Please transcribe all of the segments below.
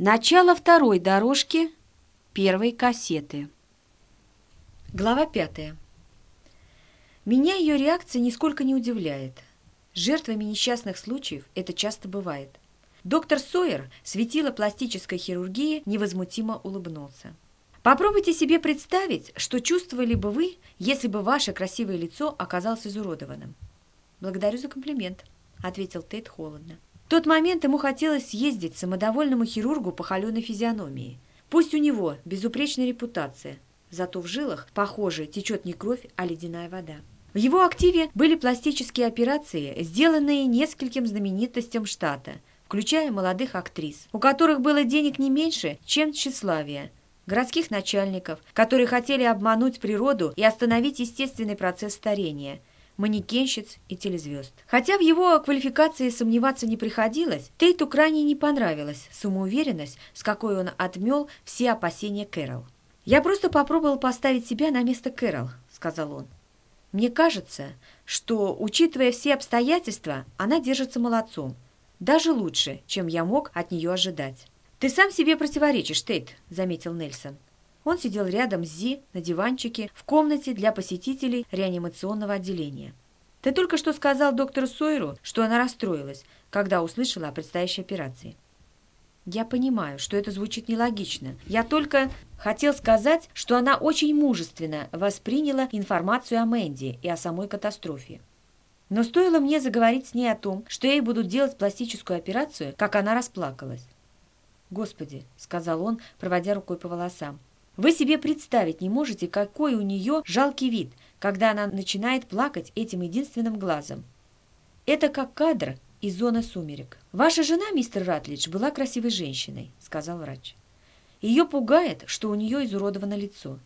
Начало второй дорожки первой кассеты. Глава пятая. Меня ее реакция нисколько не удивляет. Жертвами несчастных случаев это часто бывает. Доктор Сойер, светило пластической хирургии, невозмутимо улыбнулся. Попробуйте себе представить, что чувствовали бы вы, если бы ваше красивое лицо оказалось изуродованным. «Благодарю за комплимент», — ответил Тейт холодно. В тот момент ему хотелось съездить самодовольному хирургу по холеной физиономии. Пусть у него безупречная репутация, зато в жилах, похоже, течет не кровь, а ледяная вода. В его активе были пластические операции, сделанные нескольким знаменитостям штата, включая молодых актрис, у которых было денег не меньше, чем тщеславие, городских начальников, которые хотели обмануть природу и остановить естественный процесс старения – манекенщиц и телезвезд. Хотя в его квалификации сомневаться не приходилось, Тейту крайне не понравилась самоуверенность, с какой он отмел все опасения Кэрол. «Я просто попробовал поставить себя на место Кэрол», — сказал он. «Мне кажется, что, учитывая все обстоятельства, она держится молодцом. Даже лучше, чем я мог от нее ожидать». «Ты сам себе противоречишь, Тейт», — заметил Нельсон. Он сидел рядом с Зи на диванчике в комнате для посетителей реанимационного отделения. «Ты только что сказал доктору Сойеру, что она расстроилась, когда услышала о предстоящей операции». «Я понимаю, что это звучит нелогично. Я только хотел сказать, что она очень мужественно восприняла информацию о Мэнди и о самой катастрофе. Но стоило мне заговорить с ней о том, что ей будут делать пластическую операцию, как она расплакалась. «Господи», — сказал он, проводя рукой по волосам, вы себе представить не можете, какой у нее жалкий вид, когда она начинает плакать этим единственным глазом. Это как кадр из зоны сумерек. «Ваша жена, мистер Ратлидж, была красивой женщиной», — сказал врач. Ее пугает, что у нее изуродовано лицо.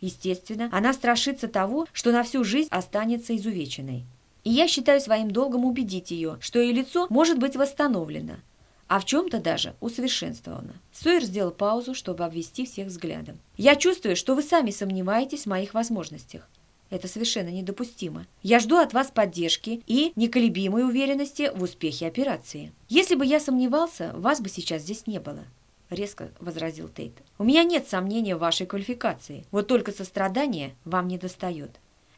Естественно, она страшится того, что на всю жизнь останется изувеченной. И я считаю своим долгом убедить ее, что ее лицо может быть восстановлено, а в чем-то даже усовершенствована. Сойер сделал паузу, чтобы обвести всех взглядом. «Я чувствую, что вы сами сомневаетесь в моих возможностях. Это совершенно недопустимо. Я жду от вас поддержки и неколебимой уверенности в успехе операции. Если бы я сомневался, вас бы сейчас здесь не было». — резко возразил Тейт. «У меня нет сомнения в вашей квалификации. Вот только сострадание вам не достает.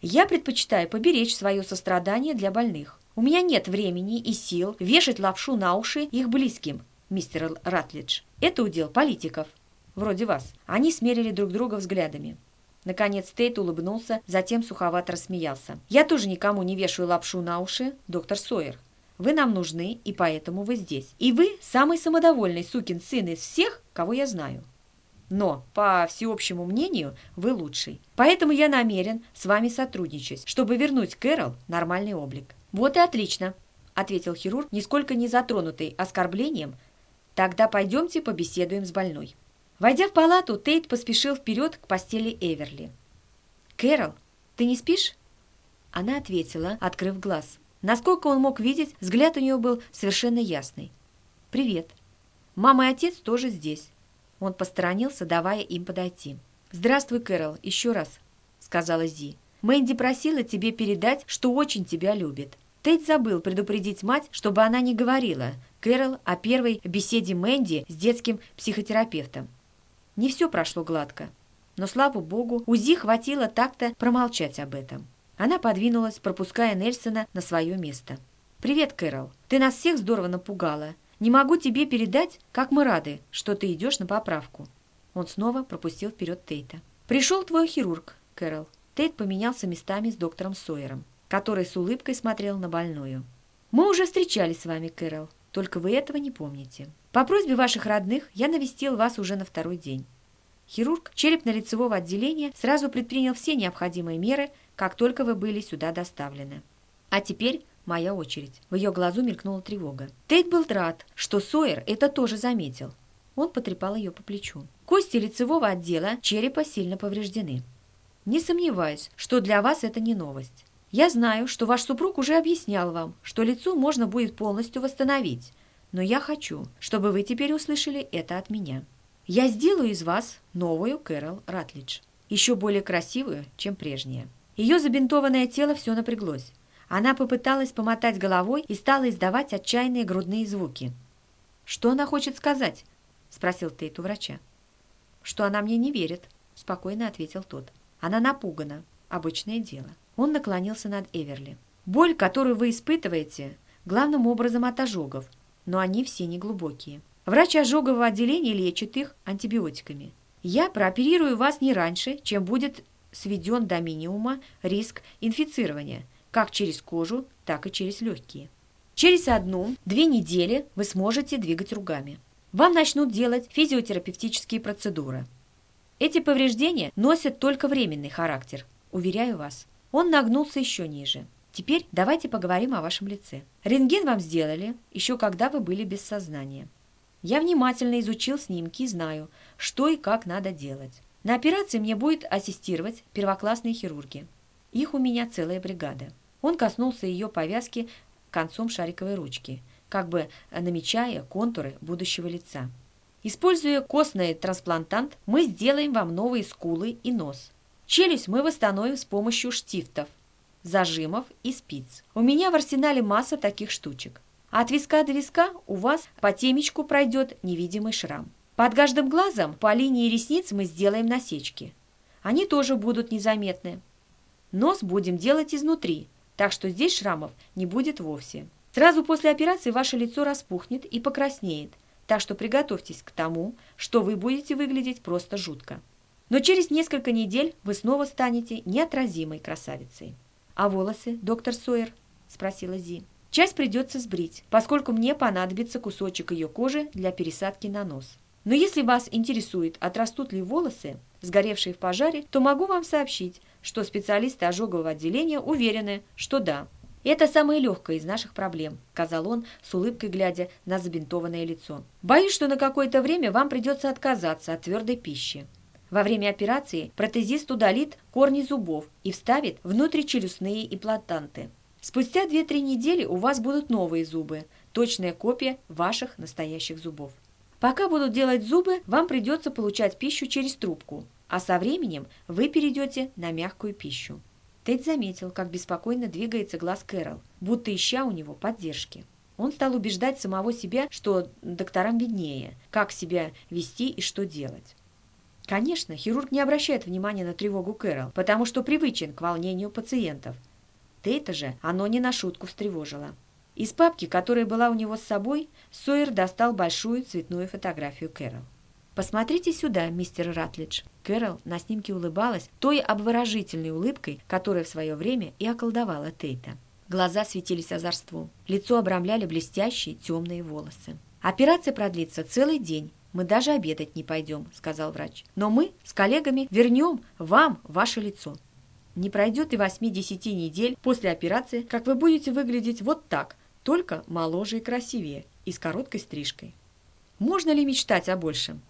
Я предпочитаю поберечь свое сострадание для больных. У меня нет времени и сил вешать лапшу на уши их близким, мистер Ратлидж. Это удел политиков, вроде вас. Они смерили друг друга взглядами. Наконец Тейт улыбнулся, затем суховато рассмеялся. «Я тоже никому не вешаю лапшу на уши, доктор Сойер. Вы нам нужны, и поэтому вы здесь. И вы самый самодовольный сукин сын из всех, кого я знаю. Но, по всеобщему мнению, вы лучший. Поэтому я намерен с вами сотрудничать, чтобы вернуть Кэрол нормальный облик. «Вот и отлично», — ответил хирург, нисколько не затронутый оскорблением. «Тогда пойдемте побеседуем с больной». Войдя в палату, Тейт поспешил вперед к постели Эверли. «Кэрол, ты не спишь?» Она ответила, открыв глаз. Насколько он мог видеть, взгляд у нее был совершенно ясный. «Привет. Мама и отец тоже здесь». Он посторонился, давая им подойти. «Здравствуй, Кэрол, еще раз», — сказала Зи. Мэнди просила тебе передать, что очень тебя любит. Тейт забыл предупредить мать, чтобы она не говорила Кэрол о первой беседе Мэнди с детским психотерапевтом. Не все прошло гладко, но, слава богу, УЗИ хватило так-то промолчать об этом. Она подвинулась, пропуская Нельсона на свое место. «Привет, Кэрол. Ты нас всех здорово напугала. Не могу тебе передать, как мы рады, что ты идешь на поправку». Он снова пропустил вперед Тейта. «Пришел твой хирург, Кэрол. Тейт поменялся местами с доктором Сойером, который с улыбкой смотрел на больную. «Мы уже встречались с вами, Кэрол, только вы этого не помните. По просьбе ваших родных я навестил вас уже на второй день». Хирург черепно-лицевого отделения сразу предпринял все необходимые меры, как только вы были сюда доставлены. А теперь моя очередь. В ее глазу мелькнула тревога. Тейт был рад, что Сойер это тоже заметил. Он потрепал ее по плечу. Кости лицевого отдела черепа сильно повреждены. Не сомневаюсь, что для вас это не новость. Я знаю, что ваш супруг уже объяснял вам, что лицо можно будет полностью восстановить, но я хочу, чтобы вы теперь услышали это от меня. Я сделаю из вас новую Кэрол Ратлидж, еще более красивую, чем прежняя. Ее забинтованное тело все напряглось. Она попыталась помотать головой и стала издавать отчаянные грудные звуки. Что она хочет сказать? — спросил Тейт у врача. «Что она мне не верит», — спокойно ответил тот. «Она напугана. Обычное дело». Он наклонился над Эверли. «Боль, которую вы испытываете, главным образом от ожогов, но они все неглубокие. Врач ожогового отделения лечит их антибиотиками. Я прооперирую вас не раньше, чем будет сведен до минимума риск инфицирования, как через кожу, так и через легкие. Через одну-две недели вы сможете двигать ругами. Вам начнут делать физиотерапевтические процедуры. Эти повреждения носят только временный характер, уверяю вас. Он нагнулся еще ниже. Теперь давайте поговорим о вашем лице. Рентген вам сделали, еще когда вы были без сознания. Я внимательно изучил снимки и знаю, что и как надо делать. На операции мне будет ассистировать первоклассные хирурги. Их у меня целая бригада. Он коснулся ее повязки концом шариковой ручки, как бы намечая контуры будущего лица. Используя костный трансплантант, мы сделаем вам новые скулы и нос. Челюсть мы восстановим с помощью штифтов, зажимов и спиц. У меня в арсенале масса таких штучек. От виска до виска у вас по темечку пройдет невидимый шрам. Под каждым глазом по линии ресниц мы сделаем насечки. Они тоже будут незаметны. Нос будем делать изнутри, так что здесь шрамов не будет вовсе. Сразу после операции ваше лицо распухнет и покраснеет, так что приготовьтесь к тому, что вы будете выглядеть просто жутко. Но через несколько недель вы снова станете неотразимой красавицей. «А волосы, доктор Сойер?» – спросила Зи. Часть придется сбрить, поскольку мне понадобится кусочек ее кожи для пересадки на нос. Но если вас интересует, отрастут ли волосы, сгоревшие в пожаре, то могу вам сообщить, что специалисты ожогового отделения уверены, что да. «Это самое легкое из наших проблем», — сказал он, с улыбкой глядя на забинтованное лицо. «Боюсь, что на какое-то время вам придется отказаться от твердой пищи. Во время операции протезист удалит корни зубов и вставит внутричелюстные имплантанты. Спустя 2-3 недели у вас будут новые зубы, точная копия ваших настоящих зубов. Пока будут делать зубы, вам придется получать пищу через трубку, а со временем вы перейдете на мягкую пищу. Тед заметил, как беспокойно двигается глаз Кэрол, будто ища у него поддержки. Он стал убеждать самого себя, что докторам виднее, как себя вести и что делать. Конечно, хирург не обращает внимания на тревогу Кэрол, потому что привычен к волнению пациентов – Тейта же оно не на шутку встревожило. Из папки, которая была у него с собой, Сойер достал большую цветную фотографию Кэрол. «Посмотрите сюда, мистер Ратлидж». Кэрол на снимке улыбалась той обворожительной улыбкой, которая в свое время и околдовала Тейта. Глаза светились озорством, лицо обрамляли блестящие темные волосы. «Операция продлится целый день, мы даже обедать не пойдем», — сказал врач. «Но мы с коллегами вернем вам ваше лицо». Не пройдет и 8-10 недель после операции, как вы будете выглядеть вот так, только моложе и красивее, и с короткой стрижкой. Можно ли мечтать о большем?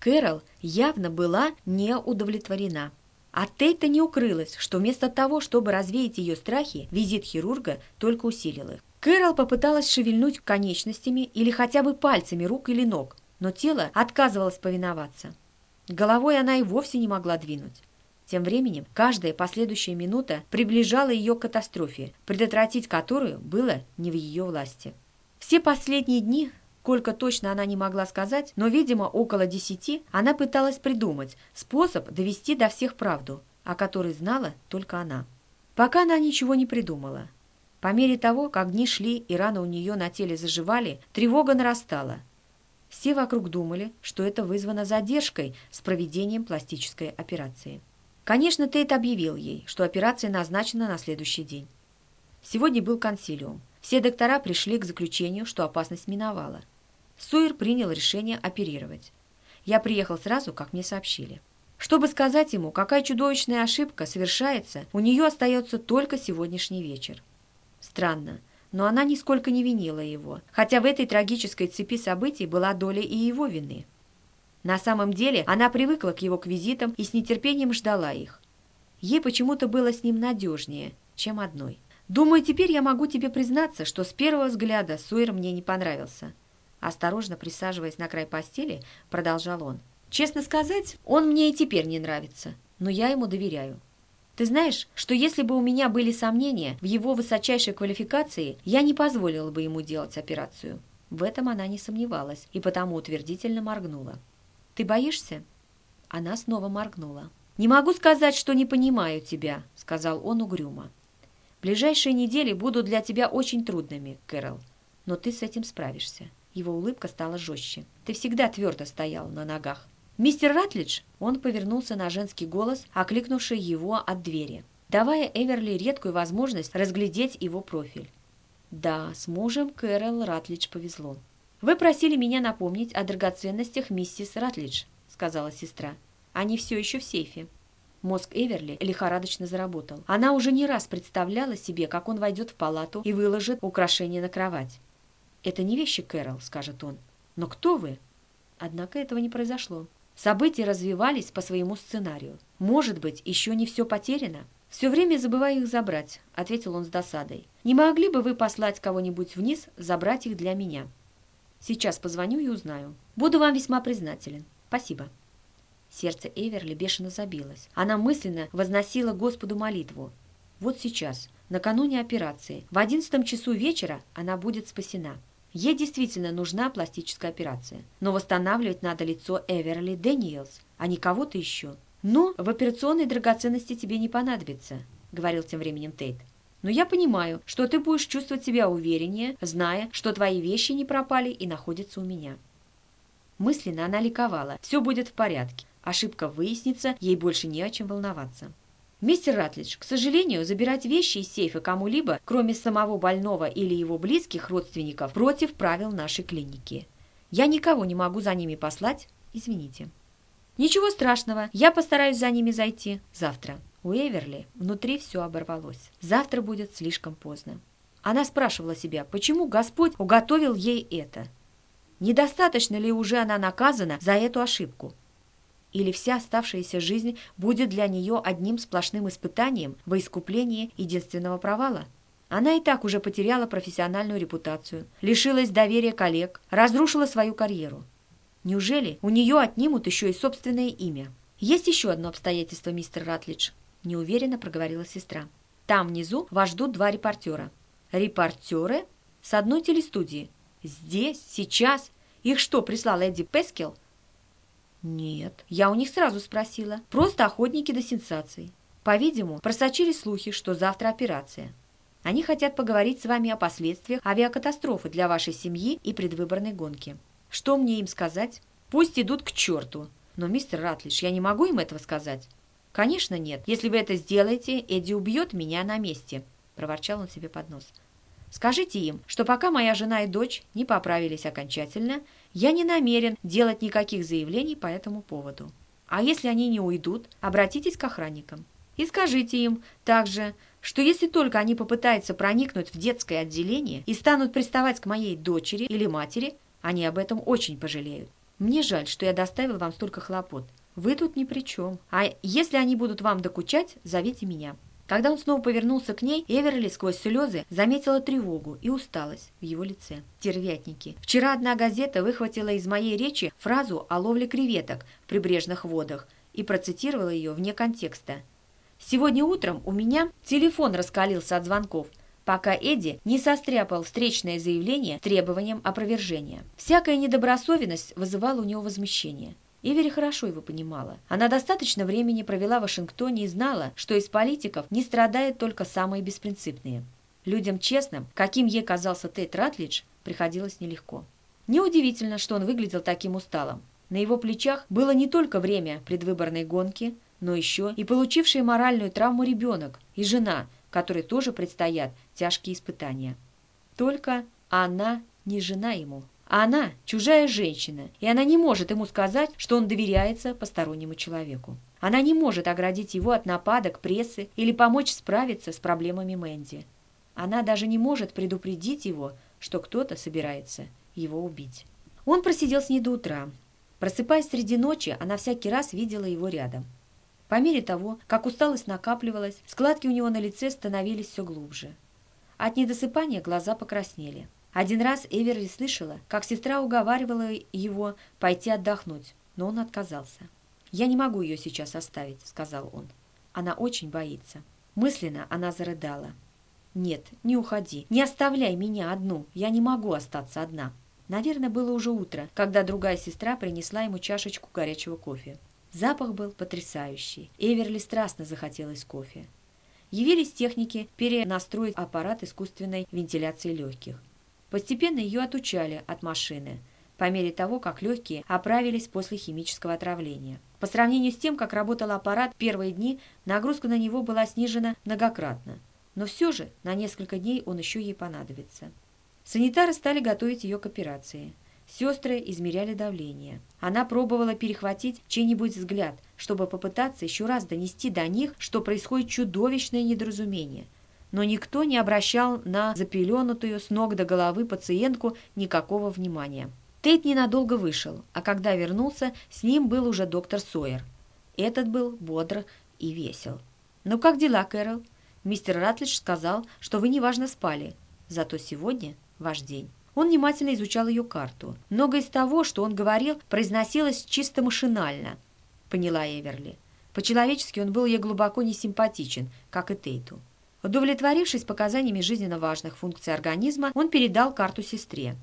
Кэрол явно была не удовлетворена. От Тейта не укрылось, что вместо того, чтобы развеять ее страхи, визит хирурга только усилил их. Кэрол попыталась шевельнуть конечностями или хотя бы пальцами рук или ног, но тело отказывалось повиноваться. Головой она и вовсе не могла двинуть. Тем временем каждая последующая минута приближала ее к катастрофе, предотвратить которую было не в ее власти. Все последние дни, сколько точно она не могла сказать, но, видимо, около десяти, она пыталась придумать способ довести до всех правду, о которой знала только она. Пока она ничего не придумала. По мере того, как дни шли и раны у нее на теле заживали, тревога нарастала. Все вокруг думали, что это вызвано задержкой с проведением пластической операции. Конечно, Тейт объявил ей, что операция назначена на следующий день. Сегодня был консилиум. Все доктора пришли к заключению, что опасность миновала. Сойер принял решение оперировать. Я приехал сразу, как мне сообщили. Чтобы сказать ему, какая чудовищная ошибка совершается, у нее остается только сегодняшний вечер. Странно, но она нисколько не винила его, хотя в этой трагической цепи событий была доля и его вины. На самом деле она привыкла к его к визитам и с нетерпением ждала их. Ей почему-то было с ним надежнее, чем одной. «Думаю, теперь я могу тебе признаться, что с первого взгляда Суэр мне не понравился». Осторожно присаживаясь на край постели, продолжал он. «Честно сказать, он мне и теперь не нравится, но я ему доверяю. Ты знаешь, что если бы у меня были сомнения в его высочайшей квалификации, я не позволила бы ему делать операцию. В этом она не сомневалась и потому утвердительно моргнула. «Ты боишься?» Она снова моргнула. «Не могу сказать, что не понимаю тебя», — сказал он угрюмо. «Ближайшие недели будут для тебя очень трудными, Кэрол, но ты с этим справишься». Его улыбка стала жестче. «Ты всегда твердо стоял на ногах». «Мистер Ратлидж!» Он повернулся на женский голос, окликнувший его от двери, давая Эверли редкую возможность разглядеть его профиль. Да, с мужем Кэрол Ратлидж повезло. «Вы просили меня напомнить о драгоценностях миссис Ратлидж», — сказала сестра. «Они все еще в сейфе». Мозг Эверли лихорадочно заработал. Она уже не раз представляла себе, как он войдет в палату и выложит украшения на кровать. «Это не вещи, Кэрол», — скажет он. «Но кто вы?» Однако этого не произошло. События развивались по своему сценарию. Может быть, еще не все потеряно? «Все время забываю их забрать», — ответил он с досадой. «Не могли бы вы послать кого-нибудь вниз, забрать их для меня?» «Сейчас позвоню и узнаю. Буду вам весьма признателен. Спасибо». Сердце Эверли бешено забилось. Она мысленно возносила Господу молитву. Вот сейчас, накануне операции, в одиннадцатом часу вечера она будет спасена. Ей действительно нужна пластическая операция. Но восстанавливать надо лицо Эверли Дэниелс, а не кого-то еще. «Ну, в операционной драгоценности тебе не понадобится», — говорил тем временем Тейт. «Но я понимаю, что ты будешь чувствовать себя увереннее, зная, что твои вещи не пропали и находятся у меня». Мысленно она ликовала. «Все будет в порядке. Ошибка выяснится, ей больше не о чем волноваться». «Мистер Ратлидж, к сожалению, забирать вещи из сейфа кому-либо, кроме самого больного или его близких родственников, против правил нашей клиники. Я никого не могу за ними послать. Извините». «Ничего страшного, я постараюсь за ними зайти завтра». У Эверли внутри все оборвалось. Завтра будет слишком поздно. Она спрашивала себя, почему Господь уготовил ей это? Недостаточно ли уже она наказана за эту ошибку? Или вся оставшаяся жизнь будет для нее одним сплошным испытанием во искуплении единственного провала? Она и так уже потеряла профессиональную репутацию, лишилась доверия коллег, разрушила свою карьеру. Неужели у нее отнимут еще и собственное имя? Есть еще одно обстоятельство, мистер Ратлидж, неуверенно проговорила сестра. Там внизу вас ждут два репортера. Репортеры? С одной телестудии. Здесь? Сейчас? Их что, прислал Эдди Пескел? Нет, я у них сразу спросила. Просто охотники до сенсаций. По-видимому, просочились слухи, что завтра операция. Они хотят поговорить с вами о последствиях авиакатастрофы для вашей семьи и предвыборной гонки. Что мне им сказать? Пусть идут к черту. Но, мистер Ратлиш, я не могу им этого сказать. Конечно, нет. Если вы это сделаете, Эдди убьет меня на месте, проворчал он себе под нос. Скажите им, что пока моя жена и дочь не поправились окончательно, я не намерен делать никаких заявлений по этому поводу. А если они не уйдут, обратитесь к охранникам. И скажите им также, что если только они попытаются проникнуть в детское отделение и станут приставать к моей дочери или матери, они об этом очень пожалеют. Мне жаль, что я доставил вам столько хлопот. Вы тут ни при чем. А если они будут вам докучать, зовите меня». Когда он снова повернулся к ней, Эверли сквозь слезы заметила тревогу и усталость в его лице. Тервятники. Вчера одна газета выхватила из моей речи фразу о ловле креветок в прибрежных водах и процитировала ее вне контекста. Сегодня утром у меня телефон раскалился от звонков пока Эдди не состряпал встречное заявление требованием опровержения. Всякая недобросовенность вызывала у него возмущение. Ивери хорошо его понимала. Она достаточно времени провела в Вашингтоне и знала, что из политиков не страдают только самые беспринципные. Людям честным, каким ей казался Тейт Ратлидж, приходилось нелегко. Неудивительно, что он выглядел таким усталым. На его плечах было не только время предвыборной гонки, но еще и получивший моральную травму ребенок и жена – которой тоже предстоят тяжкие испытания. Только она не жена ему. Она чужая женщина, и она не может ему сказать, что он доверяется постороннему человеку. Она не может оградить его от нападок прессы или помочь справиться с проблемами Мэнди. Она даже не может предупредить его, что кто-то собирается его убить. Он просидел с ней до утра. Просыпаясь среди ночи, она всякий раз видела его рядом. По мере того, как усталость накапливалась, складки у него на лице становились все глубже. От недосыпания глаза покраснели. Один раз Эверли слышала, как сестра уговаривала его пойти отдохнуть, но он отказался. «Я не могу ее сейчас оставить», — сказал он. «Она очень боится». Мысленно она зарыдала. «Нет, не уходи, не оставляй меня одну, я не могу остаться одна». Наверное, было уже утро, когда другая сестра принесла ему чашечку горячего кофе. Запах был потрясающий. Эверли страстно захотелось кофе. Явились техники перенастроить аппарат искусственной вентиляции легких. Постепенно ее отучали от машины, по мере того, как легкие оправились после химического отравления. По сравнению с тем, как работал аппарат первые дни, нагрузка на него была снижена многократно. Но все же на несколько дней он еще ей понадобится. Санитары стали готовить ее к операции. Сестры измеряли давление. Она пробовала перехватить чей-нибудь взгляд, чтобы попытаться еще раз донести до них, что происходит чудовищное недоразумение. Но никто не обращал на запеленутую с ног до головы пациентку никакого внимания. Тейт ненадолго вышел, а когда вернулся, с ним был уже доктор Сойер. Этот был бодр и весел. «Ну как дела, Кэрол?» Мистер Ратлидж сказал, что вы неважно спали, зато сегодня ваш день. Он внимательно изучал ее карту. Многое из того, что он говорил, произносилось чисто машинально, поняла Эверли. По-человечески он был ей глубоко несимпатичен, как и Тейту. Удовлетворившись показаниями жизненно важных функций организма, он передал карту сестре.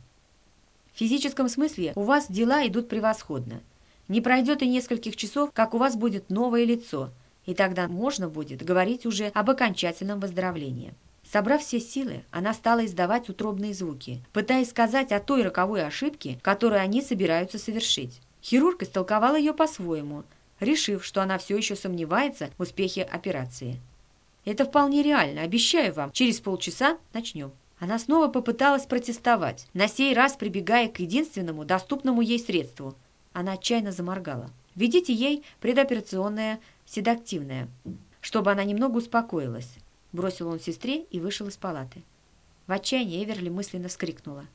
В физическом смысле у вас дела идут превосходно. Не пройдет и нескольких часов, как у вас будет новое лицо – и тогда можно будет говорить уже об окончательном выздоровлении. Собрав все силы, она стала издавать утробные звуки, пытаясь сказать о той роковой ошибке, которую они собираются совершить. Хирург истолковал ее по-своему, решив, что она все еще сомневается в успехе операции. «Это вполне реально, обещаю вам, через полчаса начнем». Она снова попыталась протестовать, на сей раз прибегая к единственному доступному ей средству. Она отчаянно заморгала. «Введите ей предоперационное седактивное, чтобы она немного успокоилась. Бросил он сестре и вышел из палаты. В отчаянии Эверли мысленно вскрикнула.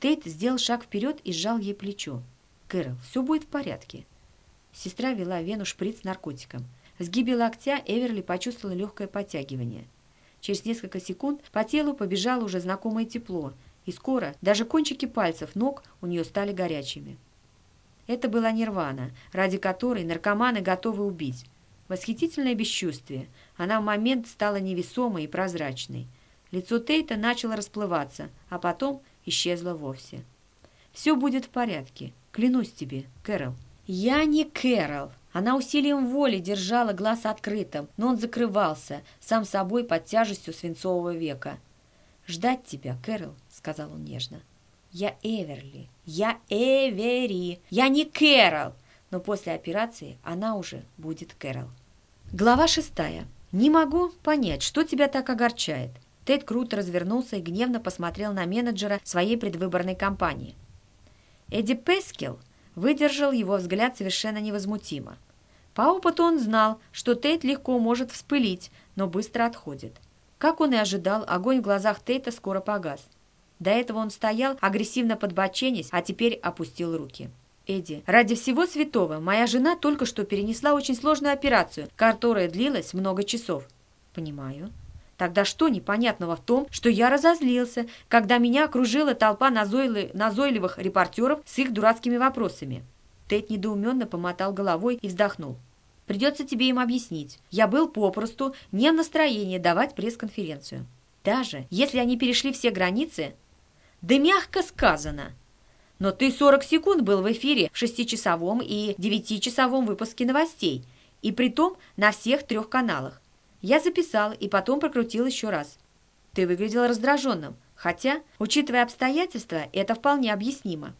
Тейт сделал шаг вперед и сжал ей плечо. «Кэрол, все будет в порядке». Сестра вела Вену шприц с наркотиком. В сгибе локтя Эверли почувствовала легкое подтягивание. Через несколько секунд по телу побежало уже знакомое тепло, и скоро даже кончики пальцев ног у нее стали горячими. Это была нирвана, ради которой наркоманы готовы убить. Восхитительное бесчувствие. Она в момент стала невесомой и прозрачной. Лицо Тейта начало расплываться, а потом исчезло вовсе. «Все будет в порядке. Клянусь тебе, Кэрол». «Я не Кэрол». Она усилием воли держала глаз открытым, но он закрывался, сам собой под тяжестью свинцового века. «Ждать тебя, Кэрол», — сказал он нежно. «Я Эверли. Я Эвери. Я не Кэрол но после операции она уже будет Кэрол. Глава шестая. «Не могу понять, что тебя так огорчает?» Тед круто развернулся и гневно посмотрел на менеджера своей предвыборной кампании. Эдди Пескел выдержал его взгляд совершенно невозмутимо. По опыту он знал, что Тейт легко может вспылить, но быстро отходит. Как он и ожидал, огонь в глазах Тейта скоро погас. До этого он стоял, агрессивно подбоченясь, а теперь опустил руки. Эдди, ради всего святого, моя жена только что перенесла очень сложную операцию, которая длилась много часов. Понимаю. Тогда что непонятного в том, что я разозлился, когда меня окружила толпа назойлы, назойливых репортеров с их дурацкими вопросами? Тед недоуменно помотал головой и вздохнул. Придется тебе им объяснить. Я был попросту не в настроении давать пресс-конференцию. Даже если они перешли все границы... Да мягко сказано. Но ты 40 секунд был в эфире в шестичасовом и девятичасовом выпуске новостей, и притом на всех трех каналах. Я записал и потом прокрутил еще раз. Ты выглядел раздраженным, хотя, учитывая обстоятельства, это вполне объяснимо.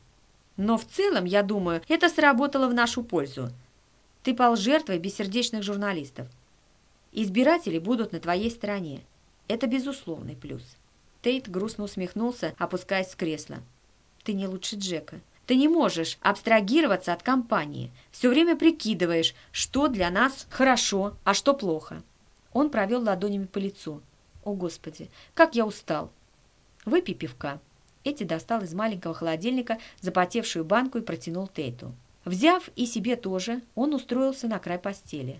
Но в целом, я думаю, это сработало в нашу пользу. Ты пал жертвой бессердечных журналистов. Избиратели будут на твоей стороне. Это безусловный плюс. Тейт грустно усмехнулся, опускаясь в кресло. Ты не лучше Джека. Ты не можешь абстрагироваться от компании. Все время прикидываешь, что для нас хорошо, а что плохо. Он провел ладонями по лицу. О, Господи, как я устал. Выпей пивка. Эти достал из маленького холодильника запотевшую банку и протянул Тейту. Взяв и себе тоже, он устроился на край постели.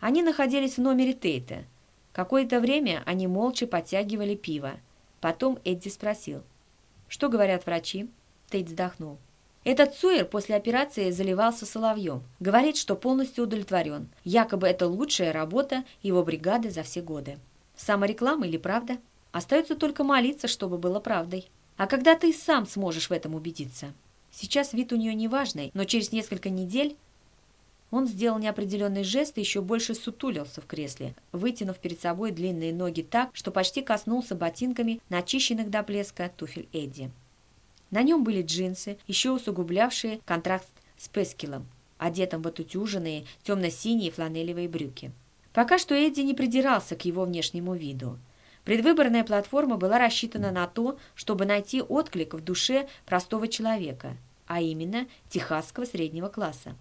Они находились в номере Тейта. Какое-то время они молча подтягивали пиво. Потом Эдди спросил. «Что говорят врачи?» Тейт вздохнул. Этот Суэр после операции заливался соловьем. Говорит, что полностью удовлетворен. Якобы это лучшая работа его бригады за все годы. Самореклама или правда? Остается только молиться, чтобы было правдой. А когда ты сам сможешь в этом убедиться? Сейчас вид у нее неважный, но через несколько недель он сделал неопределенный жест и еще больше сутулился в кресле, вытянув перед собой длинные ноги так, что почти коснулся ботинками начищенных до блеска туфель Эдди. На нем были джинсы, еще усугублявшие контраст с Пескилом, одетым в отутюженные темно-синие фланелевые брюки. Пока что Эдди не придирался к его внешнему виду. Предвыборная платформа была рассчитана на то, чтобы найти отклик в душе простого человека, а именно техасского среднего класса.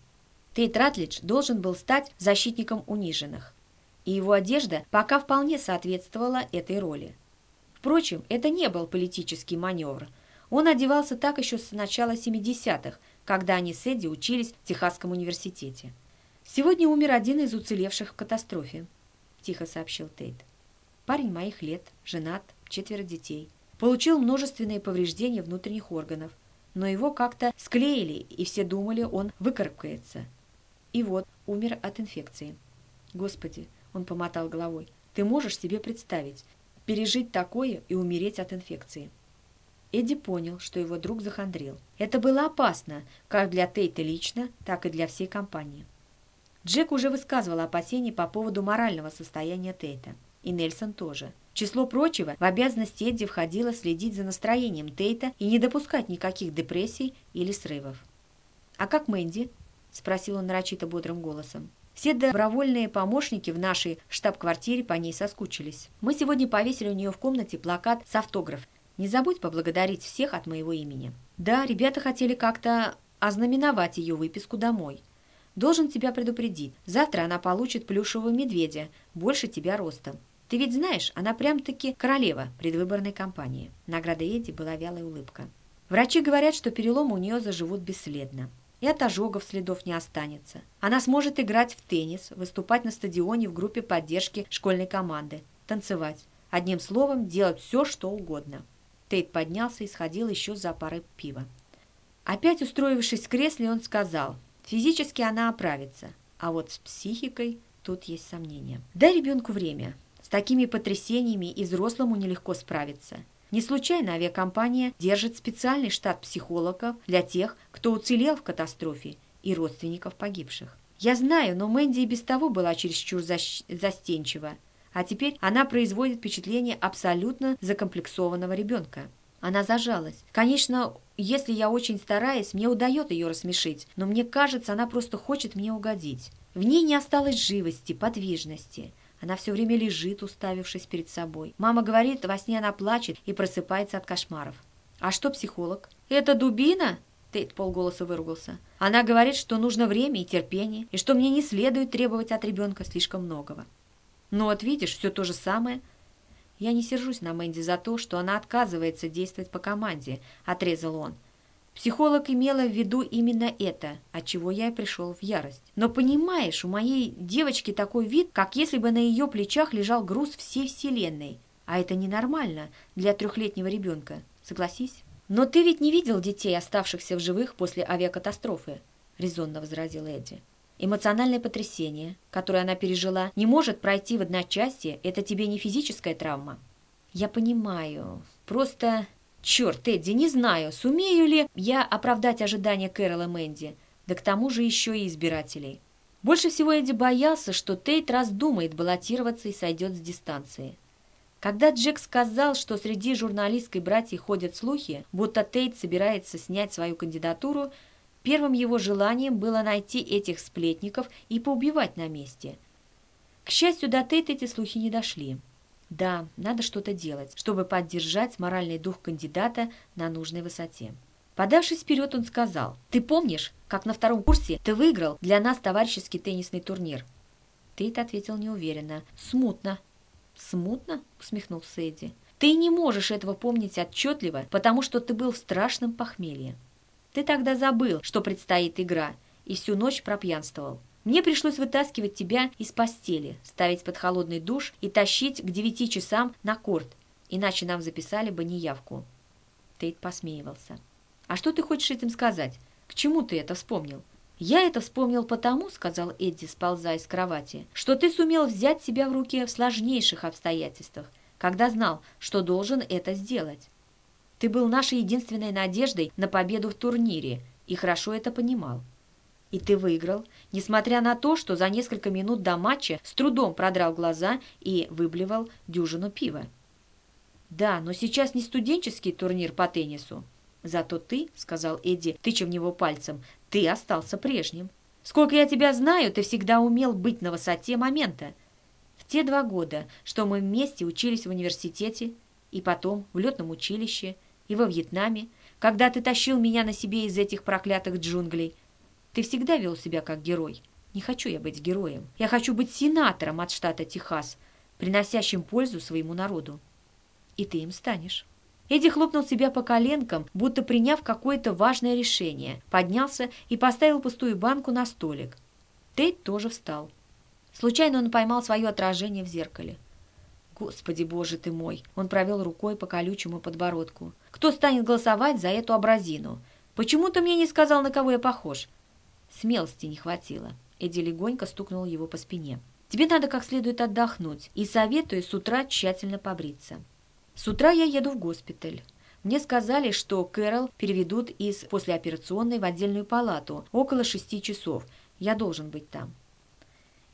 Тейт Ратлидж должен был стать защитником униженных, и его одежда пока вполне соответствовала этой роли. Впрочем, это не был политический маневр. Он одевался так еще с начала 70-х, когда они с Эдди учились в Техасском университете. «Сегодня умер один из уцелевших в катастрофе», – тихо сообщил Тейт. «Парень моих лет, женат, четверо детей. Получил множественные повреждения внутренних органов, но его как-то склеили, и все думали, он выкарабкается. И вот, умер от инфекции. Господи, он помотал головой, ты можешь себе представить, пережить такое и умереть от инфекции. Эдди понял, что его друг захандрил. Это было опасно, как для Тейта лично, так и для всей компании. Джек уже высказывал опасения по поводу морального состояния Тейта. И Нельсон тоже. Число прочего, в обязанности Эдди входило следить за настроением Тейта и не допускать никаких депрессий или срывов. «А как Мэнди?» — спросил он нарочито бодрым голосом. Все добровольные помощники в нашей штаб-квартире по ней соскучились. Мы сегодня повесили у нее в комнате плакат с автограф. Не забудь поблагодарить всех от моего имени. Да, ребята хотели как-то ознаменовать ее выписку домой. Должен тебя предупредить. Завтра она получит плюшевого медведя, больше тебя ростом. Ты ведь знаешь, она прям-таки королева предвыборной кампании. Награда Эдди была вялая улыбка. Врачи говорят, что переломы у нее заживут бесследно и от ожогов следов не останется. Она сможет играть в теннис, выступать на стадионе в группе поддержки школьной команды, танцевать. Одним словом, делать все, что угодно. Тейт поднялся и сходил еще за парой пива. Опять устроившись в кресле, он сказал, физически она оправится, а вот с психикой тут есть сомнения. Дай ребенку время. С такими потрясениями и взрослому нелегко справиться. Не случайно авиакомпания держит специальный штат психологов для тех, кто уцелел в катастрофе, и родственников погибших. Я знаю, но Мэнди и без того была чересчур застенчива, а теперь она производит впечатление абсолютно закомплексованного ребенка. Она зажалась. Конечно, если я очень стараюсь, мне удается ее рассмешить, но мне кажется, она просто хочет мне угодить. В ней не осталось живости, подвижности – она все время лежит, уставившись перед собой. Мама говорит, во сне она плачет и просыпается от кошмаров. «А что психолог?» «Это дубина?» Тейт полголоса выругался. «Она говорит, что нужно время и терпение, и что мне не следует требовать от ребенка слишком многого». «Ну вот видишь, все то же самое». «Я не сержусь на Мэнди за то, что она отказывается действовать по команде», — отрезал он. Психолог имела в виду именно это, от чего я и пришел в ярость. Но понимаешь, у моей девочки такой вид, как если бы на ее плечах лежал груз всей вселенной. А это ненормально для трехлетнего ребенка, согласись? Но ты ведь не видел детей, оставшихся в живых после авиакатастрофы, резонно возразил Эдди. Эмоциональное потрясение, которое она пережила, не может пройти в одночасье, это тебе не физическая травма. Я понимаю, просто Черт, Эдди, не знаю, сумею ли я оправдать ожидания Кэрола Мэнди, да к тому же еще и избирателей. Больше всего Эдди боялся, что Тейт раздумает баллотироваться и сойдет с дистанции. Когда Джек сказал, что среди журналистской братьев ходят слухи, будто Тейт собирается снять свою кандидатуру, первым его желанием было найти этих сплетников и поубивать на месте. К счастью, до Тейт эти слухи не дошли. Да, надо что-то делать, чтобы поддержать моральный дух кандидата на нужной высоте. Подавшись вперед, он сказал, «Ты помнишь, как на втором курсе ты выиграл для нас товарищеский теннисный турнир?» Тейт ответил неуверенно, «Смутно». «Смутно?» — усмехнулся Эдди. «Ты не можешь этого помнить отчетливо, потому что ты был в страшном похмелье. Ты тогда забыл, что предстоит игра, и всю ночь пропьянствовал. Мне пришлось вытаскивать тебя из постели, ставить под холодный душ и тащить к девяти часам на корт, иначе нам записали бы неявку». Тейт посмеивался. «А что ты хочешь этим сказать? К чему ты это вспомнил?» «Я это вспомнил потому, — сказал Эдди, сползая с кровати, — что ты сумел взять себя в руки в сложнейших обстоятельствах, когда знал, что должен это сделать. Ты был нашей единственной надеждой на победу в турнире и хорошо это понимал. И ты выиграл, несмотря на то, что за несколько минут до матча с трудом продрал глаза и выблевал дюжину пива. Да, но сейчас не студенческий турнир по теннису. Зато ты, — сказал Эдди, тыча в него пальцем, — ты остался прежним. Сколько я тебя знаю, ты всегда умел быть на высоте момента. В те два года, что мы вместе учились в университете, и потом в летном училище, и во Вьетнаме, когда ты тащил меня на себе из этих проклятых джунглей, ты всегда вел себя как герой. Не хочу я быть героем. Я хочу быть сенатором от штата Техас, приносящим пользу своему народу. И ты им станешь. Эдди хлопнул себя по коленкам, будто приняв какое-то важное решение, поднялся и поставил пустую банку на столик. Тейт тоже встал. Случайно он поймал свое отражение в зеркале. «Господи, боже ты мой!» Он провел рукой по колючему подбородку. «Кто станет голосовать за эту образину? Почему ты мне не сказал, на кого я похож?» Смелости не хватило. Эдди легонько стукнул его по спине. «Тебе надо как следует отдохнуть, и советую с утра тщательно побриться». С утра я еду в госпиталь. Мне сказали, что Кэрол переведут из послеоперационной в отдельную палату около шести часов. Я должен быть там.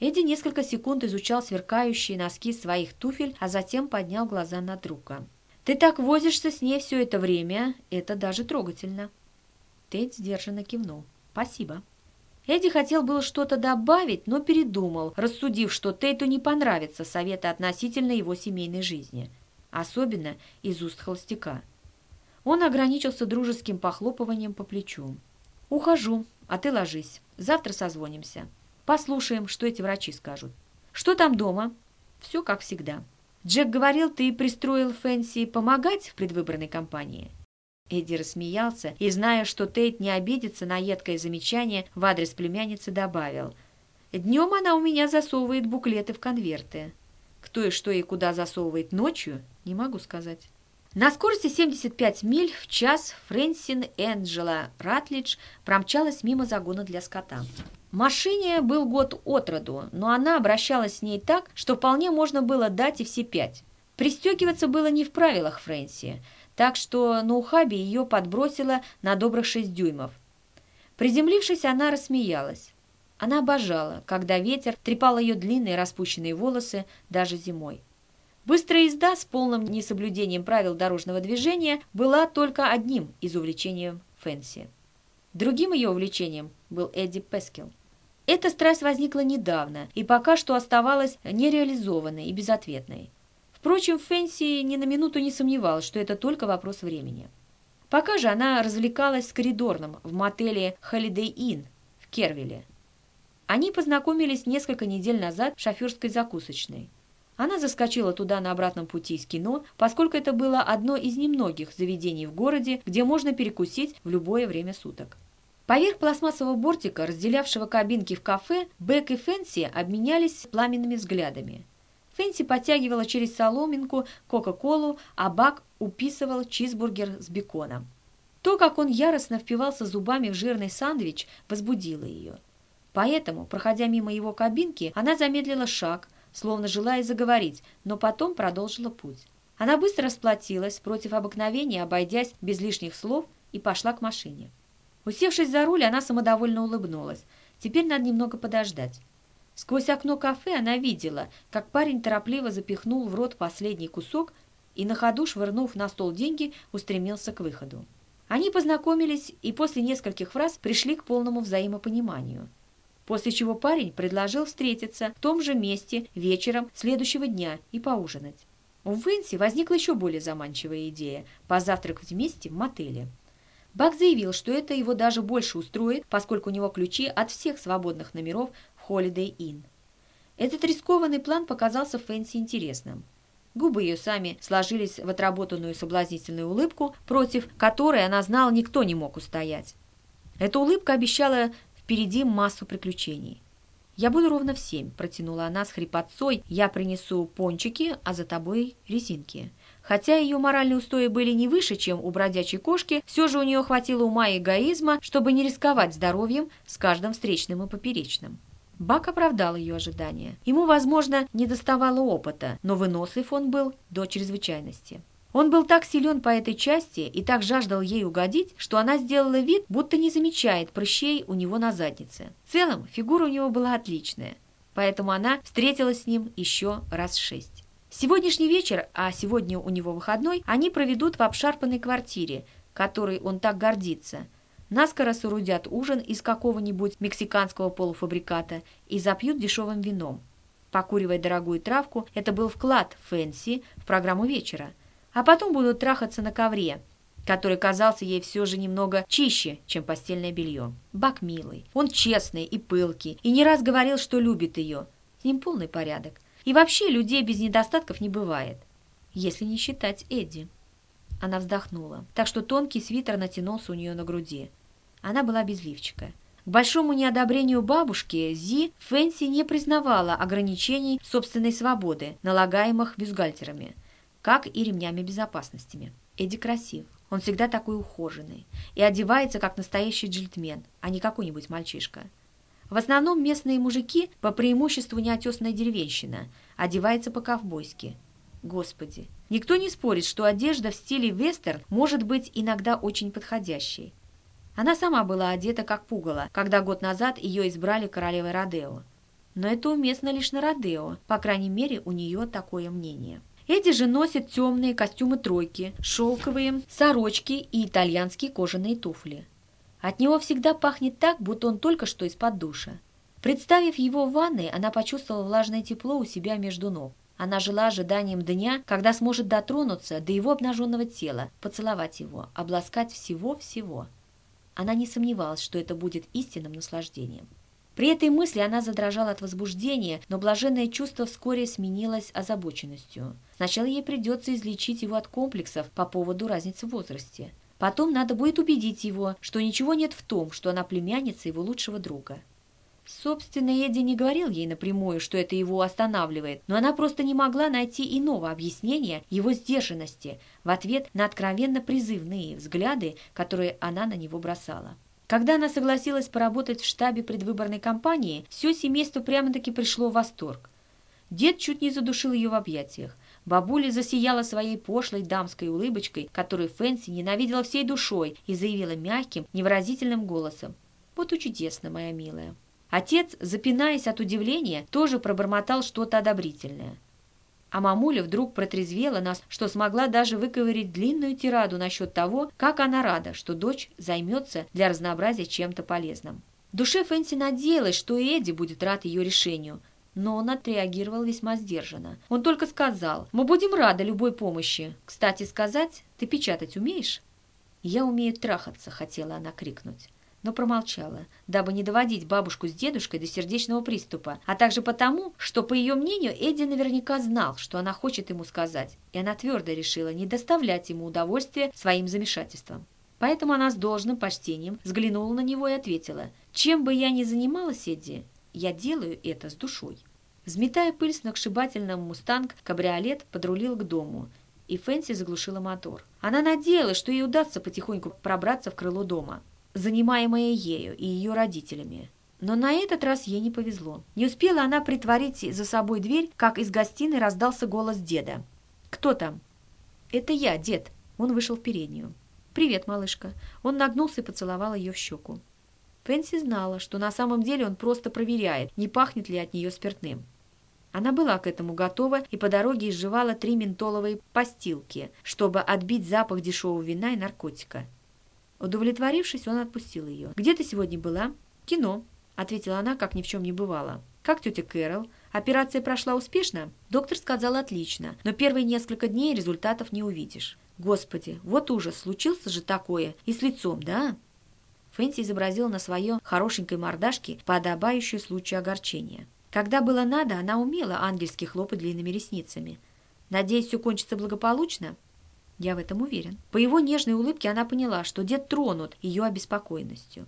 Эдди несколько секунд изучал сверкающие носки своих туфель, а затем поднял глаза на друга. «Ты так возишься с ней все это время, это даже трогательно». Тейт сдержанно кивнул. «Спасибо». Эдди хотел было что-то добавить, но передумал, рассудив, что Тейту не понравятся советы относительно его семейной жизни – особенно из уст холостяка. Он ограничился дружеским похлопыванием по плечу. «Ухожу, а ты ложись. Завтра созвонимся. Послушаем, что эти врачи скажут. Что там дома?» «Все как всегда. Джек говорил, ты пристроил Фэнси помогать в предвыборной кампании?» Эдди рассмеялся и, зная, что Тейт не обидится на едкое замечание, в адрес племянницы добавил. «Днем она у меня засовывает буклеты в конверты. Кто и что и куда засовывает ночью, не могу сказать. На скорости 75 миль в час Фрэнсин Энджела Ратлидж промчалась мимо загона для скота. Машине был год от роду, но она обращалась с ней так, что вполне можно было дать и все пять. Пристегиваться было не в правилах Фрэнси, так что на ухабе ее подбросило на добрых шесть дюймов. Приземлившись, она рассмеялась. Она обожала, когда ветер трепал ее длинные распущенные волосы даже зимой. Быстрая езда с полным несоблюдением правил дорожного движения была только одним из увлечений Фэнси. Другим ее увлечением был Эдди Пескил. Эта страсть возникла недавно и пока что оставалась нереализованной и безответной. Впрочем, Фэнси ни на минуту не сомневалась, что это только вопрос времени. Пока же она развлекалась с коридорным в мотеле Holiday Inn в Кервилле. Они познакомились несколько недель назад в шоферской закусочной. Она заскочила туда на обратном пути из кино, поскольку это было одно из немногих заведений в городе, где можно перекусить в любое время суток. Поверх пластмассового бортика, разделявшего кабинки в кафе, Бек и Фэнси обменялись пламенными взглядами. Фэнси подтягивала через соломинку Кока-Колу, а Бак уписывал чизбургер с беконом. То, как он яростно впивался зубами в жирный сандвич, возбудило ее – Поэтому, проходя мимо его кабинки, она замедлила шаг, словно желая заговорить, но потом продолжила путь. Она быстро расплатилась, против обыкновения обойдясь без лишних слов, и пошла к машине. Усевшись за руль, она самодовольно улыбнулась. Теперь надо немного подождать. Сквозь окно кафе она видела, как парень торопливо запихнул в рот последний кусок и на ходу, швырнув на стол деньги, устремился к выходу. Они познакомились и после нескольких фраз пришли к полному взаимопониманию – после чего парень предложил встретиться в том же месте вечером следующего дня и поужинать. У Венси возникла еще более заманчивая идея – позавтракать вместе в мотеле. Бак заявил, что это его даже больше устроит, поскольку у него ключи от всех свободных номеров в Holiday Inn. Этот рискованный план показался Фэнси интересным. Губы ее сами сложились в отработанную соблазнительную улыбку, против которой она знала, никто не мог устоять. Эта улыбка обещала Впереди массу приключений. «Я буду ровно в семь», – протянула она с хрипотцой. «Я принесу пончики, а за тобой резинки». Хотя ее моральные устои были не выше, чем у бродячей кошки, все же у нее хватило ума и эгоизма, чтобы не рисковать здоровьем с каждым встречным и поперечным. Бак оправдал ее ожидания. Ему, возможно, не доставало опыта, но вынослив он был до чрезвычайности. Он был так силен по этой части и так жаждал ей угодить, что она сделала вид, будто не замечает прыщей у него на заднице. В целом, фигура у него была отличная, поэтому она встретилась с ним еще раз шесть. Сегодняшний вечер, а сегодня у него выходной, они проведут в обшарпанной квартире, которой он так гордится. Наскоро соорудят ужин из какого-нибудь мексиканского полуфабриката и запьют дешевым вином. Покуривая дорогую травку, это был вклад Фэнси в программу вечера – а потом будут трахаться на ковре, который казался ей все же немного чище, чем постельное белье. Бак милый, он честный и пылкий, и не раз говорил, что любит ее. С ним полный порядок. И вообще людей без недостатков не бывает, если не считать Эдди. Она вздохнула, так что тонкий свитер натянулся у нее на груди. Она была без лифчика. К большому неодобрению бабушки Зи Фэнси не признавала ограничений собственной свободы, налагаемых бюстгальтерами – как и ремнями безопасности. Эдди красив. Он всегда такой ухоженный. И одевается, как настоящий джентльмен, а не какой-нибудь мальчишка. В основном местные мужики, по преимуществу неотесная деревенщина, одевается по-ковбойски. Господи, никто не спорит, что одежда в стиле вестерн может быть иногда очень подходящей. Она сама была одета как пугало, когда год назад ее избрали королевой Родео. Но это уместно лишь на Родео, по крайней мере, у нее такое мнение. Эдди же носит темные костюмы тройки, шелковые сорочки и итальянские кожаные туфли. От него всегда пахнет так, будто он только что из-под душа. Представив его в ванной, она почувствовала влажное тепло у себя между ног. Она жила ожиданием дня, когда сможет дотронуться до его обнаженного тела, поцеловать его, обласкать всего-всего. Она не сомневалась, что это будет истинным наслаждением. При этой мысли она задрожала от возбуждения, но блаженное чувство вскоре сменилось озабоченностью. Сначала ей придется излечить его от комплексов по поводу разницы в возрасте. Потом надо будет убедить его, что ничего нет в том, что она племянница его лучшего друга. Собственно, Эдди не говорил ей напрямую, что это его останавливает, но она просто не могла найти иного объяснения его сдержанности в ответ на откровенно призывные взгляды, которые она на него бросала. Когда она согласилась поработать в штабе предвыборной кампании, все семейство прямо-таки пришло в восторг. Дед чуть не задушил ее в объятиях. Бабуля засияла своей пошлой дамской улыбочкой, которую Фэнси ненавидела всей душой, и заявила мягким, невыразительным голосом. «Вот и чудесно, моя милая». Отец, запинаясь от удивления, тоже пробормотал что-то одобрительное. А мамуля вдруг протрезвела нас, что смогла даже выковырить длинную тираду насчет того, как она рада, что дочь займется для разнообразия чем-то полезным. В душе Фэнси надеялась, что Эдди будет рад ее решению, но он отреагировал весьма сдержанно. Он только сказал, мы будем рады любой помощи. Кстати сказать, ты печатать умеешь? «Я умею трахаться», — хотела она крикнуть но промолчала, дабы не доводить бабушку с дедушкой до сердечного приступа, а также потому, что, по ее мнению, Эдди наверняка знал, что она хочет ему сказать, и она твердо решила не доставлять ему удовольствия своим замешательством. Поэтому она с должным почтением взглянула на него и ответила, «Чем бы я ни занималась, Эдди, я делаю это с душой». Взметая пыль с сногсшибательным мустанг, кабриолет подрулил к дому, и Фэнси заглушила мотор. Она надеялась, что ей удастся потихоньку пробраться в крыло дома занимаемая ею и ее родителями. Но на этот раз ей не повезло. Не успела она притворить за собой дверь, как из гостиной раздался голос деда. «Кто там?» «Это я, дед». Он вышел в переднюю. «Привет, малышка». Он нагнулся и поцеловал ее в щеку. Фэнси знала, что на самом деле он просто проверяет, не пахнет ли от нее спиртным. Она была к этому готова и по дороге изживала три ментоловые постилки, чтобы отбить запах дешевого вина и наркотика. Удовлетворившись, он отпустил ее. «Где ты сегодня была?» «Кино», — ответила она, как ни в чем не бывало. «Как тетя Кэрол? Операция прошла успешно?» Доктор сказал «отлично, но первые несколько дней результатов не увидишь». «Господи, вот ужас, случился же такое, и с лицом, да?» Фэнси изобразила на своей хорошенькой мордашке подобающую случаю огорчения. Когда было надо, она умела ангельски хлопать длинными ресницами. «Надеюсь, все кончится благополучно?» Я в этом уверен. По его нежной улыбке она поняла, что дед тронут ее обеспокоенностью.